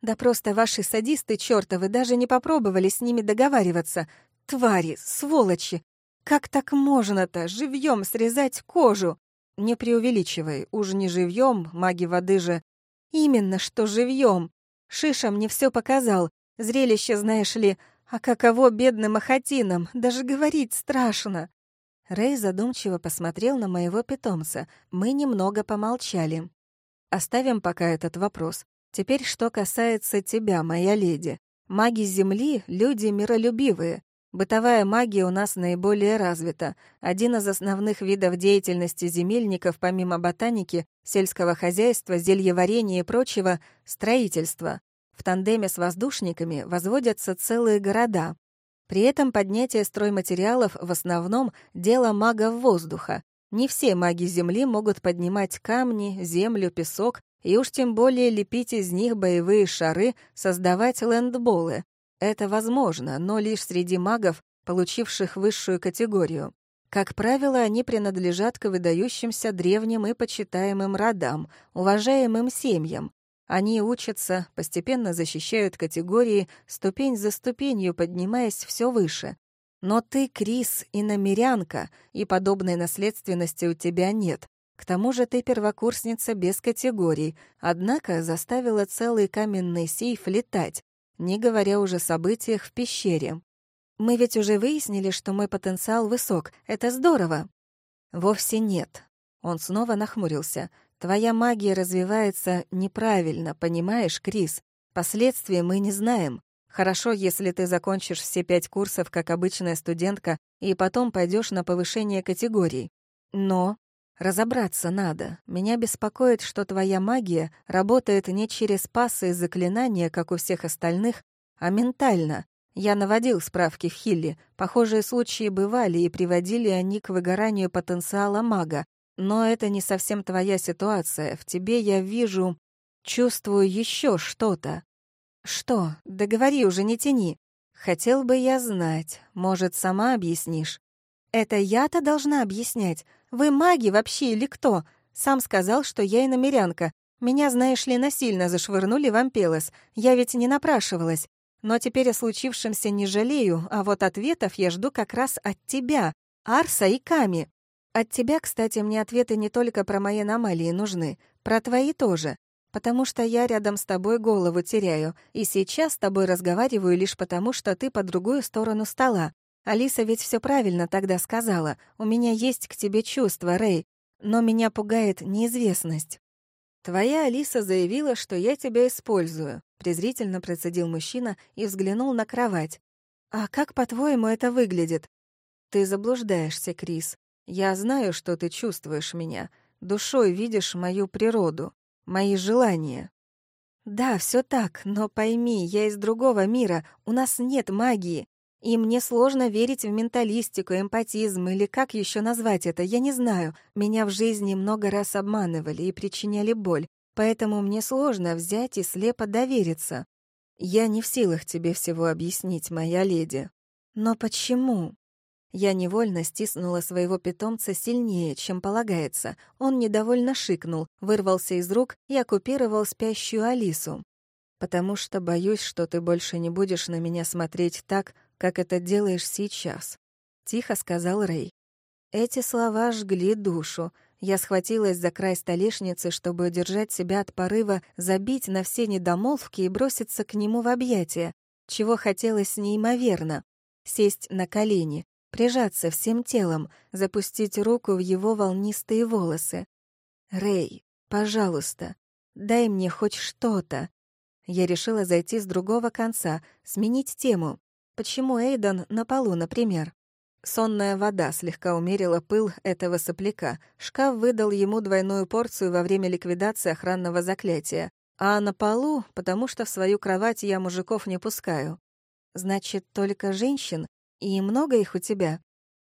Да просто ваши садисты чёртовы даже не попробовали с ними договариваться. Твари, сволочи! Как так можно-то живьем срезать кожу? Не преувеличивай, уж не живьем, маги воды же. Именно что живьем. Шиша мне все показал. Зрелище, знаешь ли, а каково бедным охотинам, даже говорить страшно. Рэй задумчиво посмотрел на моего питомца. Мы немного помолчали. Оставим пока этот вопрос. Теперь что касается тебя, моя леди. Маги Земли — люди миролюбивые. Бытовая магия у нас наиболее развита. Один из основных видов деятельности земельников, помимо ботаники, сельского хозяйства, зельеварения и прочего — строительство. В тандеме с воздушниками возводятся целые города. При этом поднятие стройматериалов в основном — дело магов воздуха. Не все маги Земли могут поднимать камни, землю, песок и уж тем более лепить из них боевые шары, создавать лэндболы. Это возможно, но лишь среди магов, получивших высшую категорию. Как правило, они принадлежат к выдающимся древним и почитаемым родам, уважаемым семьям. Они учатся, постепенно защищают категории, ступень за ступенью поднимаясь все выше. Но ты, Крис, и намерянка, и подобной наследственности у тебя нет. К тому же ты первокурсница без категорий, однако заставила целый каменный сейф летать, не говоря уже о событиях в пещере. Мы ведь уже выяснили, что мой потенциал высок. Это здорово. Вовсе нет. Он снова нахмурился. Твоя магия развивается неправильно, понимаешь, Крис? Последствия мы не знаем. Хорошо, если ты закончишь все пять курсов как обычная студентка и потом пойдешь на повышение категорий. Но Разобраться надо. Меня беспокоит, что твоя магия работает не через пасы и заклинания, как у всех остальных, а ментально. Я наводил справки в Хилли. Похожие случаи бывали, и приводили они к выгоранию потенциала мага. Но это не совсем твоя ситуация. В тебе я вижу, чувствую еще что-то. Что? Да уже, не тяни. Хотел бы я знать. Может, сама объяснишь? Это я-то должна объяснять. Вы маги вообще или кто? Сам сказал, что я иномерянка. Меня, знаешь ли, насильно зашвырнули в Ампелос. Я ведь не напрашивалась. Но теперь о случившемся не жалею, а вот ответов я жду как раз от тебя, Арса и Ками. От тебя, кстати, мне ответы не только про мои аномалии нужны, про твои тоже. Потому что я рядом с тобой голову теряю, и сейчас с тобой разговариваю лишь потому, что ты по другую сторону стола. Алиса ведь все правильно тогда сказала. У меня есть к тебе чувства, Рэй, но меня пугает неизвестность. Твоя Алиса заявила, что я тебя использую, презрительно процедил мужчина и взглянул на кровать. А как, по-твоему, это выглядит? Ты заблуждаешься, Крис. Я знаю, что ты чувствуешь меня. Душой видишь мою природу, мои желания. Да, все так, но пойми, я из другого мира, у нас нет магии. И мне сложно верить в менталистику, эмпатизм или как еще назвать это, я не знаю. Меня в жизни много раз обманывали и причиняли боль, поэтому мне сложно взять и слепо довериться. Я не в силах тебе всего объяснить, моя леди. Но почему? Я невольно стиснула своего питомца сильнее, чем полагается. Он недовольно шикнул, вырвался из рук и оккупировал спящую Алису. «Потому что боюсь, что ты больше не будешь на меня смотреть так, как это делаешь сейчас», — тихо сказал Рэй. Эти слова жгли душу. Я схватилась за край столешницы, чтобы удержать себя от порыва забить на все недомолвки и броситься к нему в объятия, чего хотелось неимоверно. Сесть на колени, прижаться всем телом, запустить руку в его волнистые волосы. «Рэй, пожалуйста, дай мне хоть что-то». Я решила зайти с другого конца, сменить тему, Почему Эйден на полу, например? Сонная вода слегка умерила пыл этого сопляка. Шкаф выдал ему двойную порцию во время ликвидации охранного заклятия. А на полу, потому что в свою кровать я мужиков не пускаю. Значит, только женщин? И много их у тебя?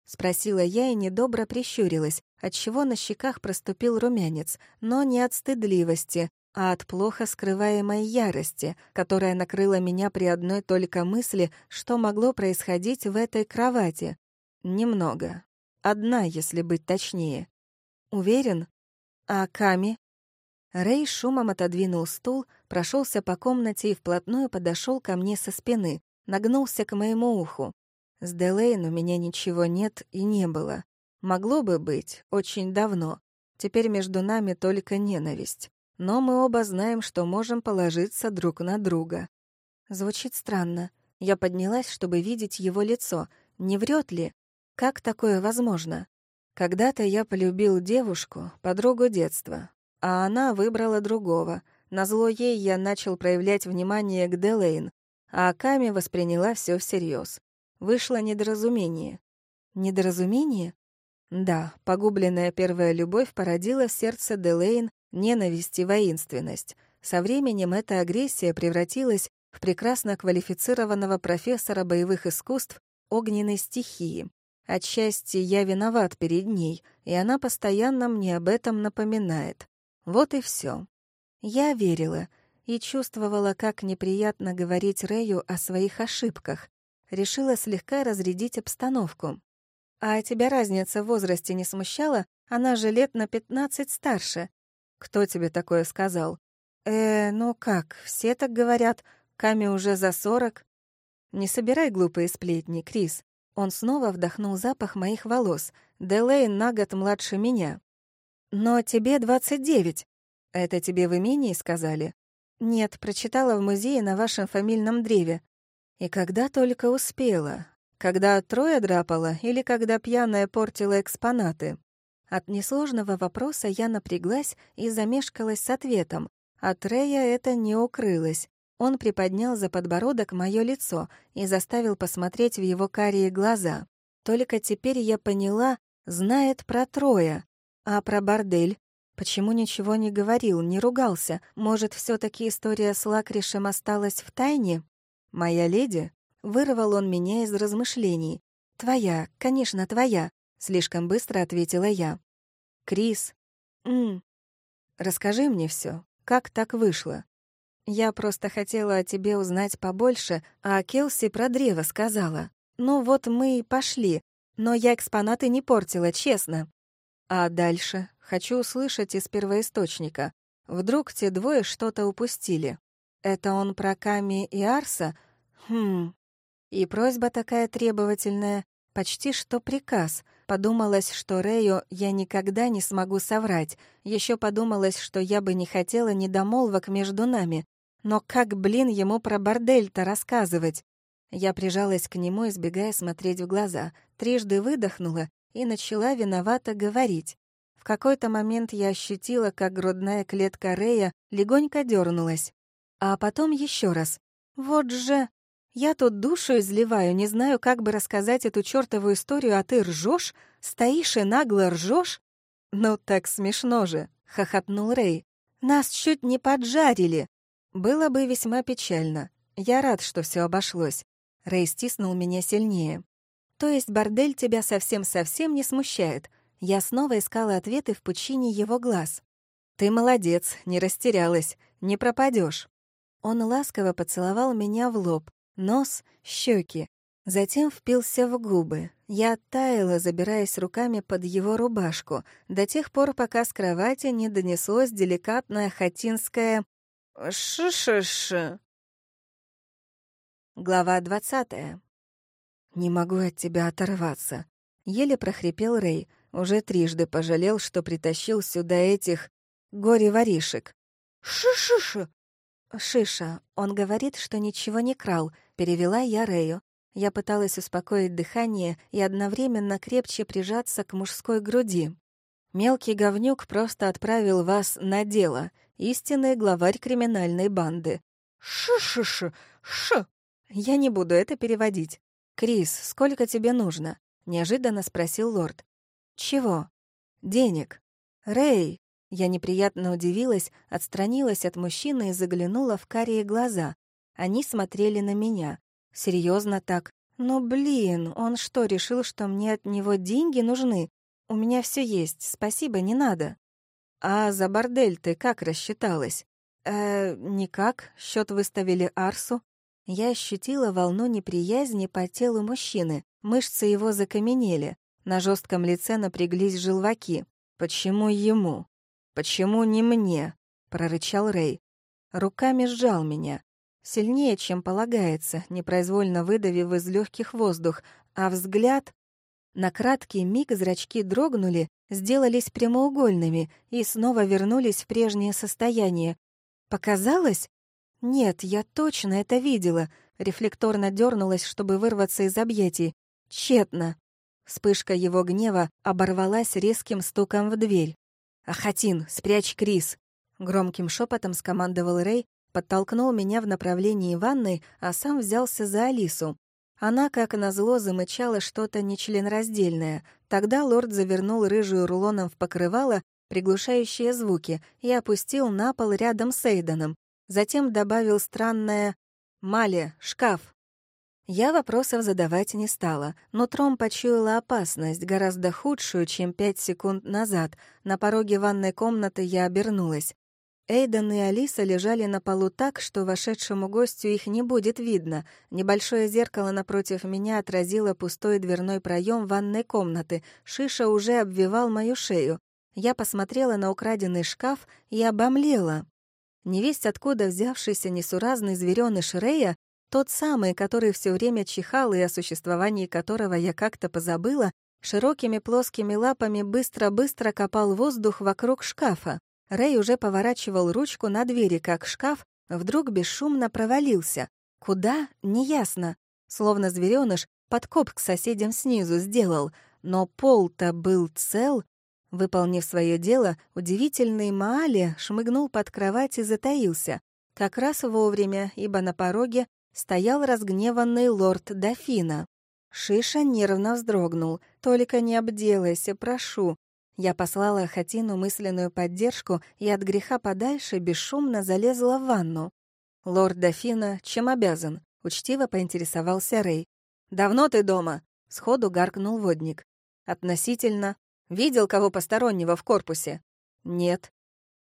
Спросила я и недобро прищурилась, отчего на щеках проступил румянец, но не от стыдливости, а от плохо скрываемой ярости, которая накрыла меня при одной только мысли, что могло происходить в этой кровати. Немного. Одна, если быть точнее. Уверен? А Ками? Рэй шумом отодвинул стул, прошелся по комнате и вплотную подошел ко мне со спины, нагнулся к моему уху. С Делейн у меня ничего нет и не было. Могло бы быть, очень давно. Теперь между нами только ненависть но мы оба знаем, что можем положиться друг на друга. Звучит странно. Я поднялась, чтобы видеть его лицо. Не врет ли? Как такое возможно? Когда-то я полюбил девушку, подругу детства, а она выбрала другого. Назло ей я начал проявлять внимание к Делейн, а Ками восприняла все всерьез. Вышло недоразумение. Недоразумение? Да, погубленная первая любовь породила в сердце Делейн ненависть и воинственность. Со временем эта агрессия превратилась в прекрасно квалифицированного профессора боевых искусств огненной стихии. Отчасти я виноват перед ней, и она постоянно мне об этом напоминает. Вот и все. Я верила и чувствовала, как неприятно говорить Рэю о своих ошибках. Решила слегка разрядить обстановку. «А тебя разница в возрасте не смущала? Она же лет на пятнадцать старше. «Кто тебе такое сказал?» «Э, ну как, все так говорят. Ками уже за сорок». «Не собирай глупые сплетни, Крис». Он снова вдохнул запах моих волос. Делейн на год младше меня. «Но тебе двадцать девять». «Это тебе в имении сказали?» «Нет, прочитала в музее на вашем фамильном древе». «И когда только успела? Когда трое драпала или когда пьяная портила экспонаты?» От несложного вопроса я напряглась и замешкалась с ответом. От Рея это не укрылось. Он приподнял за подбородок мое лицо и заставил посмотреть в его карие глаза. Только теперь я поняла, знает про Троя. А про бордель? Почему ничего не говорил, не ругался? Может, все таки история с Лакришем осталась в тайне? «Моя леди?» — вырвал он меня из размышлений. «Твоя, конечно, твоя. Слишком быстро ответила я. «Крис, м расскажи мне все. Как так вышло?» «Я просто хотела о тебе узнать побольше, а Келси про древо сказала. Ну вот мы и пошли, но я экспонаты не портила, честно». «А дальше? Хочу услышать из первоисточника. Вдруг те двое что-то упустили. Это он про Ками и Арса? Хм. И просьба такая требовательная, почти что приказ. Подумалось, что Рэю я никогда не смогу соврать. Еще подумалось, что я бы не хотела недомолвок между нами. Но как, блин, ему про бордель-то рассказывать? Я прижалась к нему, избегая смотреть в глаза, трижды выдохнула и начала виновато говорить. В какой-то момент я ощутила, как грудная клетка Рея легонько дернулась. А потом еще раз. Вот же... Я тут душу изливаю, не знаю, как бы рассказать эту чертову историю, а ты ржешь, стоишь и нагло ржешь. Ну так смешно же, хохотнул Рэй. Нас чуть не поджарили. Было бы весьма печально. Я рад, что все обошлось. Рэй стиснул меня сильнее. То есть бордель тебя совсем-совсем не смущает. Я снова искала ответы в пучине его глаз. Ты молодец, не растерялась, не пропадешь. Он ласково поцеловал меня в лоб, нос, щеки, затем впился в губы. Я оттаяла, забираясь руками под его рубашку, до тех пор, пока с кровати не донеслось деликатное хатинское «ш-ш-ш». Глава двадцатая. «Не могу от тебя оторваться», — еле прохрипел Рэй. Уже трижды пожалел, что притащил сюда этих горе-воришек. «Ш-ш-ш!» «Шиша, он говорит, что ничего не крал», — перевела я Рэю. Я пыталась успокоить дыхание и одновременно крепче прижаться к мужской груди. «Мелкий говнюк просто отправил вас на дело. Истинный главарь криминальной банды». «Ш-ш-ш! Ш!» «Я не буду это переводить. Крис, сколько тебе нужно?» — неожиданно спросил лорд. «Чего?» «Денег». «Рэй!» Я неприятно удивилась, отстранилась от мужчины и заглянула в карие глаза. Они смотрели на меня. Серьезно так? Ну, блин, он что, решил, что мне от него деньги нужны? У меня все есть, спасибо, не надо. А за бордель ты как рассчиталась? Э, никак, счет выставили Арсу. Я ощутила волну неприязни по телу мужчины, мышцы его закаменели, на жестком лице напряглись желваки. Почему ему? «Почему не мне?» — прорычал Рэй. Руками сжал меня. Сильнее, чем полагается, непроизвольно выдавив из легких воздух, а взгляд... На краткий миг зрачки дрогнули, сделались прямоугольными и снова вернулись в прежнее состояние. Показалось? Нет, я точно это видела. Рефлекторно дернулась, чтобы вырваться из объятий. Тщетно. Вспышка его гнева оборвалась резким стуком в дверь. «Ахатин, спрячь Крис!» Громким шепотом скомандовал Рэй, подтолкнул меня в направлении ванной, а сам взялся за Алису. Она, как назло, замычала что-то нечленораздельное. Тогда лорд завернул рыжую рулоном в покрывало, приглушающие звуки, и опустил на пол рядом с Эйденом. Затем добавил странное «Мале, шкаф!» Я вопросов задавать не стала, но Тром почуяла опасность, гораздо худшую, чем пять секунд назад. На пороге ванной комнаты я обернулась. Эйден и Алиса лежали на полу так, что вошедшему гостю их не будет видно. Небольшое зеркало напротив меня отразило пустой дверной проем ванной комнаты. Шиша уже обвивал мою шею. Я посмотрела на украденный шкаф и обомлела. Невесть откуда взявшийся несуразный зверёныш Рея тот самый, который все время чихал и о существовании которого я как-то позабыла, широкими плоскими лапами быстро-быстро копал воздух вокруг шкафа. Рэй уже поворачивал ручку на двери, как шкаф, вдруг бесшумно провалился. Куда? Неясно. Словно зверёныш подкоп к соседям снизу сделал, но пол-то был цел. Выполнив свое дело, удивительный Маали шмыгнул под кровать и затаился. Как раз вовремя, ибо на пороге стоял разгневанный лорд Дофина. Шиша нервно вздрогнул. «Только не обделайся, прошу». Я послала Хатину мысленную поддержку и от греха подальше бесшумно залезла в ванну. «Лорд Дофина, чем обязан?» — учтиво поинтересовался Рэй. «Давно ты дома?» — сходу гаркнул водник. «Относительно. Видел кого постороннего в корпусе?» «Нет».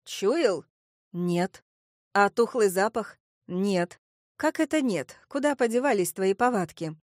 «Чуял?» «Нет». «А тухлый запах?» «Нет». «Как это нет? Куда подевались твои повадки?»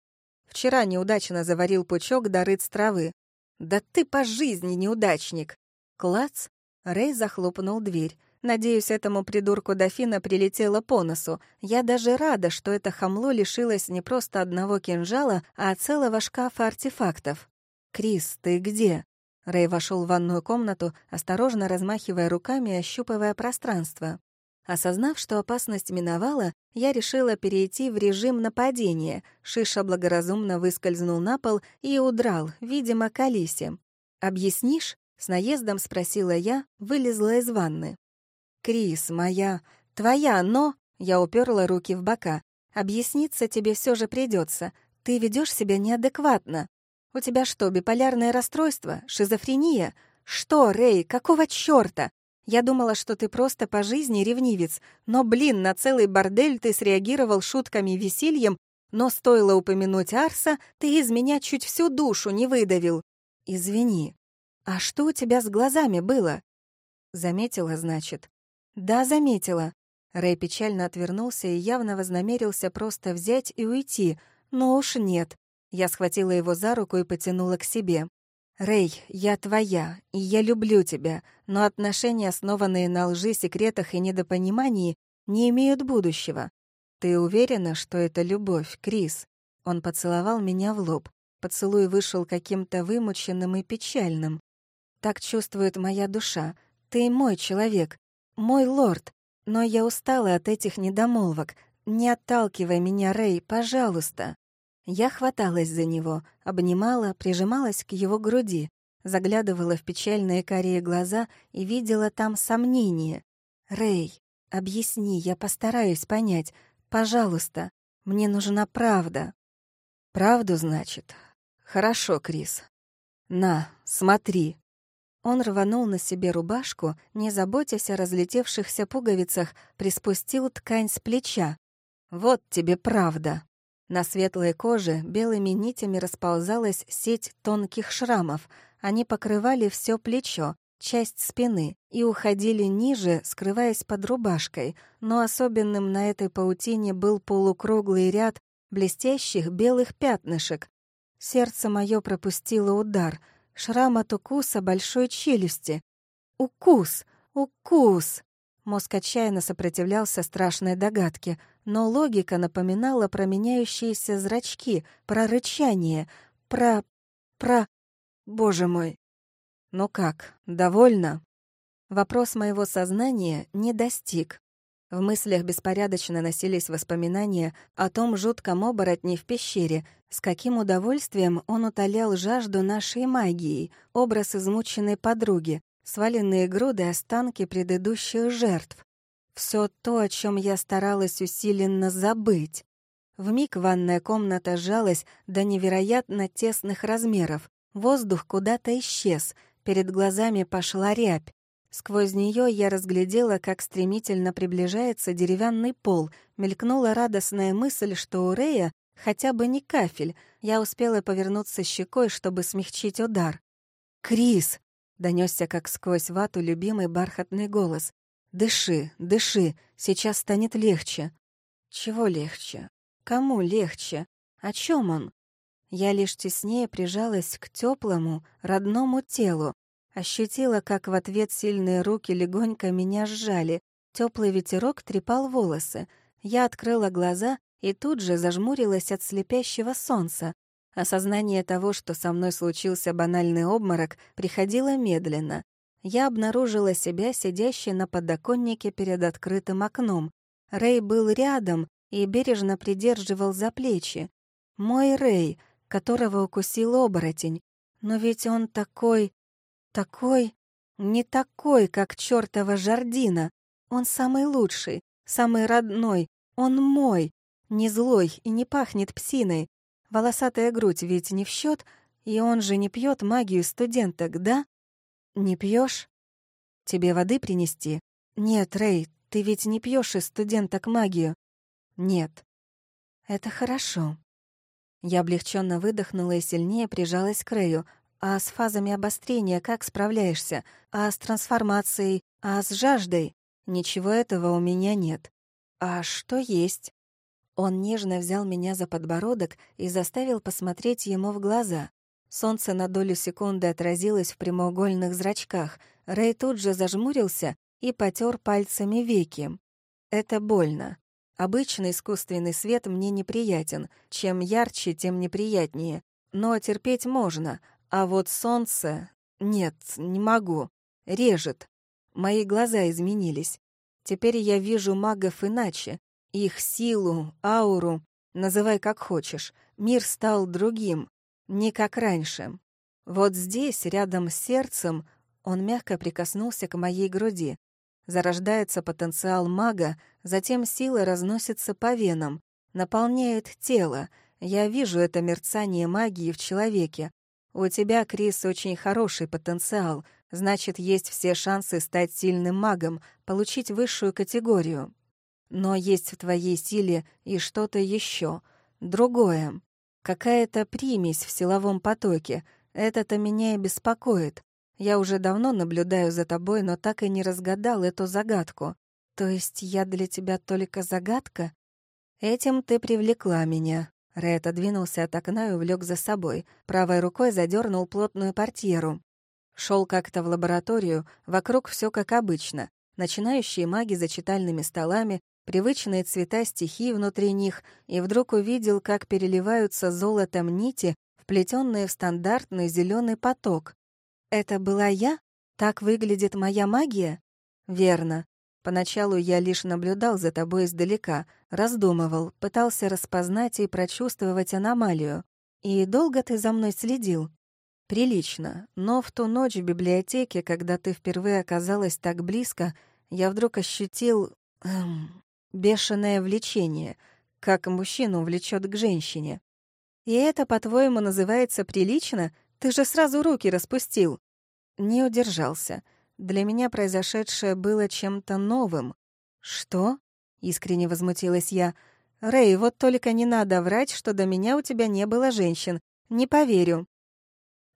«Вчера неудачно заварил пучок до рыц травы». «Да ты по жизни неудачник!» Клац! Рэй захлопнул дверь. Надеюсь, этому придурку дофина прилетело по носу. Я даже рада, что это хамло лишилось не просто одного кинжала, а целого шкафа артефактов. «Крис, ты где?» Рэй вошел в ванную комнату, осторожно размахивая руками и ощупывая пространство. Осознав, что опасность миновала, я решила перейти в режим нападения. Шиша благоразумно выскользнул на пол и удрал, видимо, к Алисе. «Объяснишь?» — с наездом спросила я, вылезла из ванны. «Крис, моя... Твоя, но...» — я уперла руки в бока. «Объясниться тебе все же придется. Ты ведешь себя неадекватно. У тебя что, биполярное расстройство? Шизофрения? Что, Рэй, какого чёрта? Я думала, что ты просто по жизни ревнивец, но, блин, на целый бордель ты среагировал шутками и весельем, но стоило упомянуть Арса, ты из меня чуть всю душу не выдавил. Извини. А что у тебя с глазами было? Заметила, значит. Да, заметила. Рэй печально отвернулся и явно вознамерился просто взять и уйти, но уж нет. Я схватила его за руку и потянула к себе. «Рэй, я твоя, и я люблю тебя, но отношения, основанные на лжи, секретах и недопонимании, не имеют будущего. Ты уверена, что это любовь, Крис?» Он поцеловал меня в лоб. Поцелуй вышел каким-то вымученным и печальным. «Так чувствует моя душа. Ты мой человек, мой лорд. Но я устала от этих недомолвок. Не отталкивай меня, Рэй, пожалуйста». Я хваталась за него, обнимала, прижималась к его груди, заглядывала в печальные карие глаза и видела там сомнение. «Рэй, объясни, я постараюсь понять. Пожалуйста, мне нужна правда». «Правду, значит? Хорошо, Крис. На, смотри». Он рванул на себе рубашку, не заботясь о разлетевшихся пуговицах, приспустил ткань с плеча. «Вот тебе правда». На светлой коже белыми нитями расползалась сеть тонких шрамов. Они покрывали все плечо, часть спины и уходили ниже, скрываясь под рубашкой, но особенным на этой паутине был полукруглый ряд блестящих белых пятнышек. Сердце мое пропустило удар, шрам от укуса большой челюсти. Укус! Укус! Мозг отчаянно сопротивлялся страшной догадке, но логика напоминала про меняющиеся зрачки, про рычание, про... про... Боже мой! Ну как, довольна? Вопрос моего сознания не достиг. В мыслях беспорядочно носились воспоминания о том жутком оборотне в пещере, с каким удовольствием он утолял жажду нашей магией, образ измученной подруги, сваленные груды останки предыдущих жертв. Все то, о чем я старалась усиленно забыть. Вмиг ванная комната сжалась до невероятно тесных размеров. Воздух куда-то исчез, перед глазами пошла рябь. Сквозь нее я разглядела, как стремительно приближается деревянный пол. Мелькнула радостная мысль, что у Рея хотя бы не кафель. Я успела повернуться щекой, чтобы смягчить удар. «Крис!» Донесся как сквозь вату любимый бархатный голос. «Дыши, дыши, сейчас станет легче». «Чего легче? Кому легче? О чем он?» Я лишь теснее прижалась к теплому, родному телу, ощутила, как в ответ сильные руки легонько меня сжали. Теплый ветерок трепал волосы. Я открыла глаза и тут же зажмурилась от слепящего солнца. Осознание того, что со мной случился банальный обморок, приходило медленно. Я обнаружила себя сидящей на подоконнике перед открытым окном. Рэй был рядом и бережно придерживал за плечи. Мой Рэй, которого укусил оборотень. Но ведь он такой... такой... не такой, как чёртова Жардина. Он самый лучший, самый родной, он мой, не злой и не пахнет псиной, Волосатая грудь ведь не в счет, и он же не пьет магию студенток, да? Не пьешь? Тебе воды принести? Нет, Рэй, ты ведь не пьешь из студенток магию. Нет. Это хорошо. Я облегченно выдохнула и сильнее прижалась к Рэю. А с фазами обострения как справляешься? А с трансформацией? А с жаждой? Ничего этого у меня нет. А что есть? Он нежно взял меня за подбородок и заставил посмотреть ему в глаза. Солнце на долю секунды отразилось в прямоугольных зрачках. Рэй тут же зажмурился и потер пальцами веки. Это больно. Обычный искусственный свет мне неприятен. Чем ярче, тем неприятнее. Но терпеть можно. А вот солнце... Нет, не могу. Режет. Мои глаза изменились. Теперь я вижу магов иначе. Их силу, ауру, называй как хочешь. Мир стал другим, не как раньше. Вот здесь, рядом с сердцем, он мягко прикоснулся к моей груди. Зарождается потенциал мага, затем сила разносится по венам, наполняет тело. Я вижу это мерцание магии в человеке. У тебя, Крис, очень хороший потенциал, значит, есть все шансы стать сильным магом, получить высшую категорию. Но есть в твоей силе и что-то еще, другое. Какая-то примесь в силовом потоке. Это-то меня и беспокоит. Я уже давно наблюдаю за тобой, но так и не разгадал эту загадку. То есть я для тебя только загадка? Этим ты привлекла меня. Рэй отодвинулся от окна и увлек за собой. Правой рукой задернул плотную портьеру. Шел как-то в лабораторию, вокруг все как обычно. Начинающие маги за читальными столами, привычные цвета стихий внутри них, и вдруг увидел, как переливаются золотом нити, вплетенные в стандартный зеленый поток. Это была я? Так выглядит моя магия? Верно. Поначалу я лишь наблюдал за тобой издалека, раздумывал, пытался распознать и прочувствовать аномалию. И долго ты за мной следил? Прилично, но в ту ночь в библиотеке, когда ты впервые оказалась так близко, я вдруг ощутил... Эм, бешеное влечение, как мужчину влечет к женщине. И это, по-твоему, называется прилично? Ты же сразу руки распустил. Не удержался. Для меня произошедшее было чем-то новым. Что? Искренне возмутилась я. Рэй, вот только не надо врать, что до меня у тебя не было женщин. Не поверю.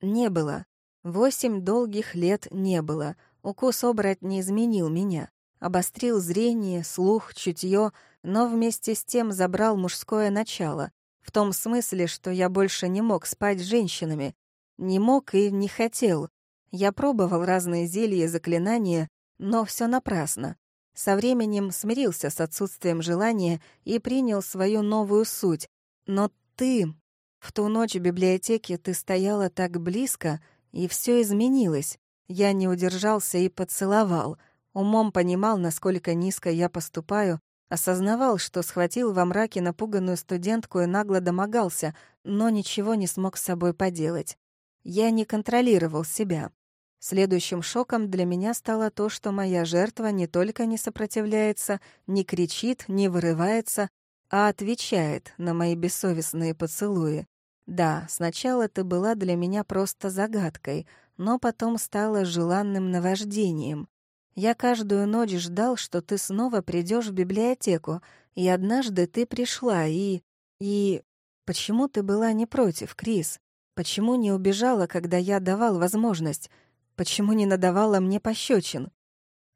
Не было. Восемь долгих лет не было. Укус оборотня изменил меня. Обострил зрение, слух, чутье, но вместе с тем забрал мужское начало. В том смысле, что я больше не мог спать с женщинами, не мог и не хотел. Я пробовал разные зелья и заклинания, но все напрасно. Со временем смирился с отсутствием желания и принял свою новую суть. Но ты... В ту ночь в библиотеке ты стояла так близко, и все изменилось. Я не удержался и поцеловал. Умом понимал, насколько низко я поступаю, осознавал, что схватил во мраке напуганную студентку и нагло домогался, но ничего не смог с собой поделать. Я не контролировал себя. Следующим шоком для меня стало то, что моя жертва не только не сопротивляется, не кричит, не вырывается, а отвечает на мои бессовестные поцелуи. Да, сначала ты была для меня просто загадкой, но потом стала желанным наваждением. Я каждую ночь ждал, что ты снова придешь в библиотеку, и однажды ты пришла, и... и... Почему ты была не против, Крис? Почему не убежала, когда я давал возможность? Почему не надавала мне пощечин?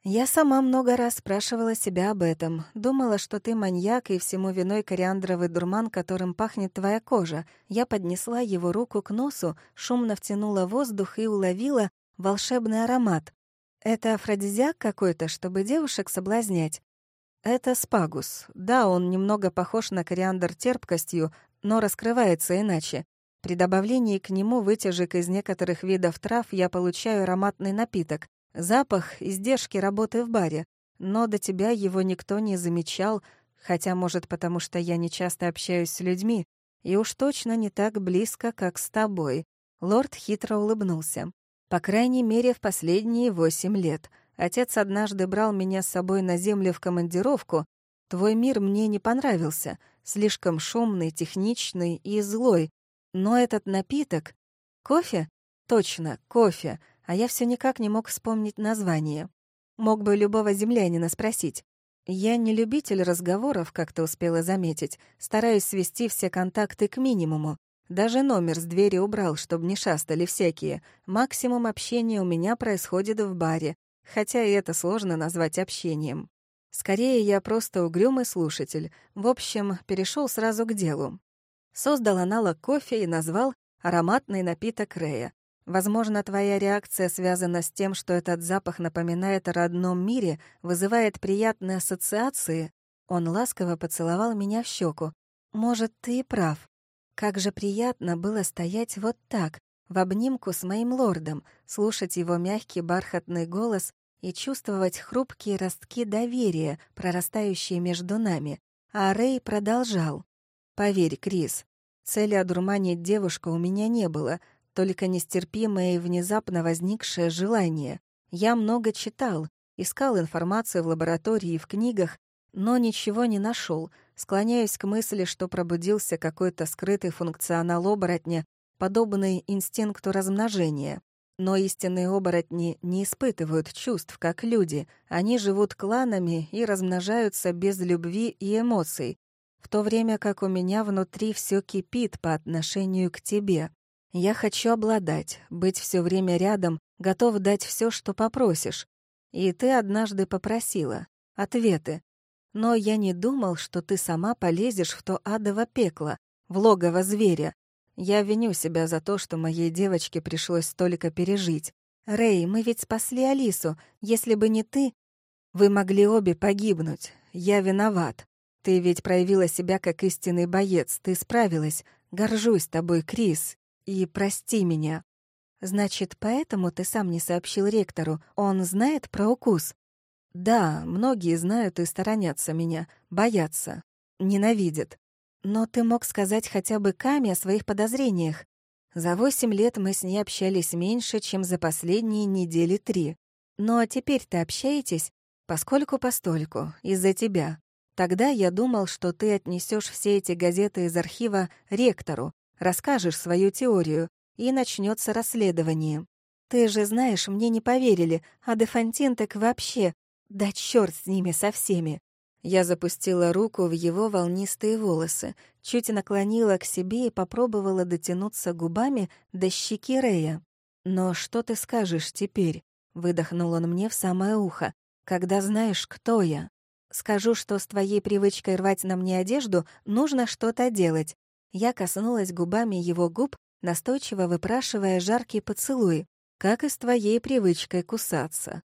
Я сама много раз спрашивала себя об этом. Думала, что ты маньяк, и всему виной кориандровый дурман, которым пахнет твоя кожа. Я поднесла его руку к носу, шумно втянула воздух и уловила волшебный аромат. Это афродизиак какой-то, чтобы девушек соблазнять. Это спагус. Да, он немного похож на кориандр терпкостью, но раскрывается иначе. При добавлении к нему вытяжек из некоторых видов трав я получаю ароматный напиток. Запах — издержки работы в баре. Но до тебя его никто не замечал, хотя, может, потому что я не часто общаюсь с людьми, и уж точно не так близко, как с тобой. Лорд хитро улыбнулся. По крайней мере, в последние восемь лет. Отец однажды брал меня с собой на землю в командировку. Твой мир мне не понравился. Слишком шумный, техничный и злой, но этот напиток... Кофе? Точно, кофе. А я все никак не мог вспомнить название. Мог бы любого землянина спросить. Я не любитель разговоров, как ты успела заметить. Стараюсь свести все контакты к минимуму. Даже номер с двери убрал, чтобы не шастали всякие. Максимум общения у меня происходит в баре, хотя и это сложно назвать общением. Скорее, я просто угрюмый слушатель. В общем, перешел сразу к делу. Создал аналог кофе и назвал ароматный напиток Рея. Возможно, твоя реакция связана с тем, что этот запах напоминает о родном мире, вызывает приятные ассоциации. Он ласково поцеловал меня в щеку. Может, ты и прав. Как же приятно было стоять вот так, в обнимку с моим лордом, слушать его мягкий бархатный голос и чувствовать хрупкие ростки доверия, прорастающие между нами. А Рэй продолжал. «Поверь, Крис, цели одурманить девушку у меня не было, только нестерпимое и внезапно возникшее желание. Я много читал, искал информацию в лаборатории и в книгах, но ничего не нашел. Склоняюсь к мысли, что пробудился какой-то скрытый функционал оборотня, подобный инстинкту размножения. Но истинные оборотни не испытывают чувств, как люди. Они живут кланами и размножаются без любви и эмоций, в то время как у меня внутри все кипит по отношению к тебе. Я хочу обладать, быть все время рядом, готов дать все, что попросишь. И ты однажды попросила. Ответы. Но я не думал, что ты сама полезешь в то адово пекло, в логово зверя. Я виню себя за то, что моей девочке пришлось столько пережить. Рэй, мы ведь спасли Алису. Если бы не ты, вы могли обе погибнуть. Я виноват. Ты ведь проявила себя как истинный боец, ты справилась. Горжусь тобой, Крис, и прости меня. Значит, поэтому ты сам не сообщил ректору. Он знает про укус? Да, многие знают и сторонятся меня, боятся, ненавидят. Но ты мог сказать хотя бы Каме о своих подозрениях. За восемь лет мы с ней общались меньше, чем за последние недели три. Но теперь ты общаетесь, поскольку-постольку, из-за тебя. Тогда я думал, что ты отнесешь все эти газеты из архива ректору, расскажешь свою теорию, и начнется расследование. Ты же знаешь, мне не поверили, а Дефантин так вообще... Да черт с ними со всеми. Я запустила руку в его волнистые волосы, чуть наклонила к себе и попробовала дотянуться губами до щеки Рея. «Но что ты скажешь теперь?» — выдохнул он мне в самое ухо. «Когда знаешь, кто я?» «Скажу, что с твоей привычкой рвать на мне одежду нужно что-то делать. Я коснулась губами его губ, настойчиво выпрашивая жаркий поцелуй, как и с твоей привычкой кусаться.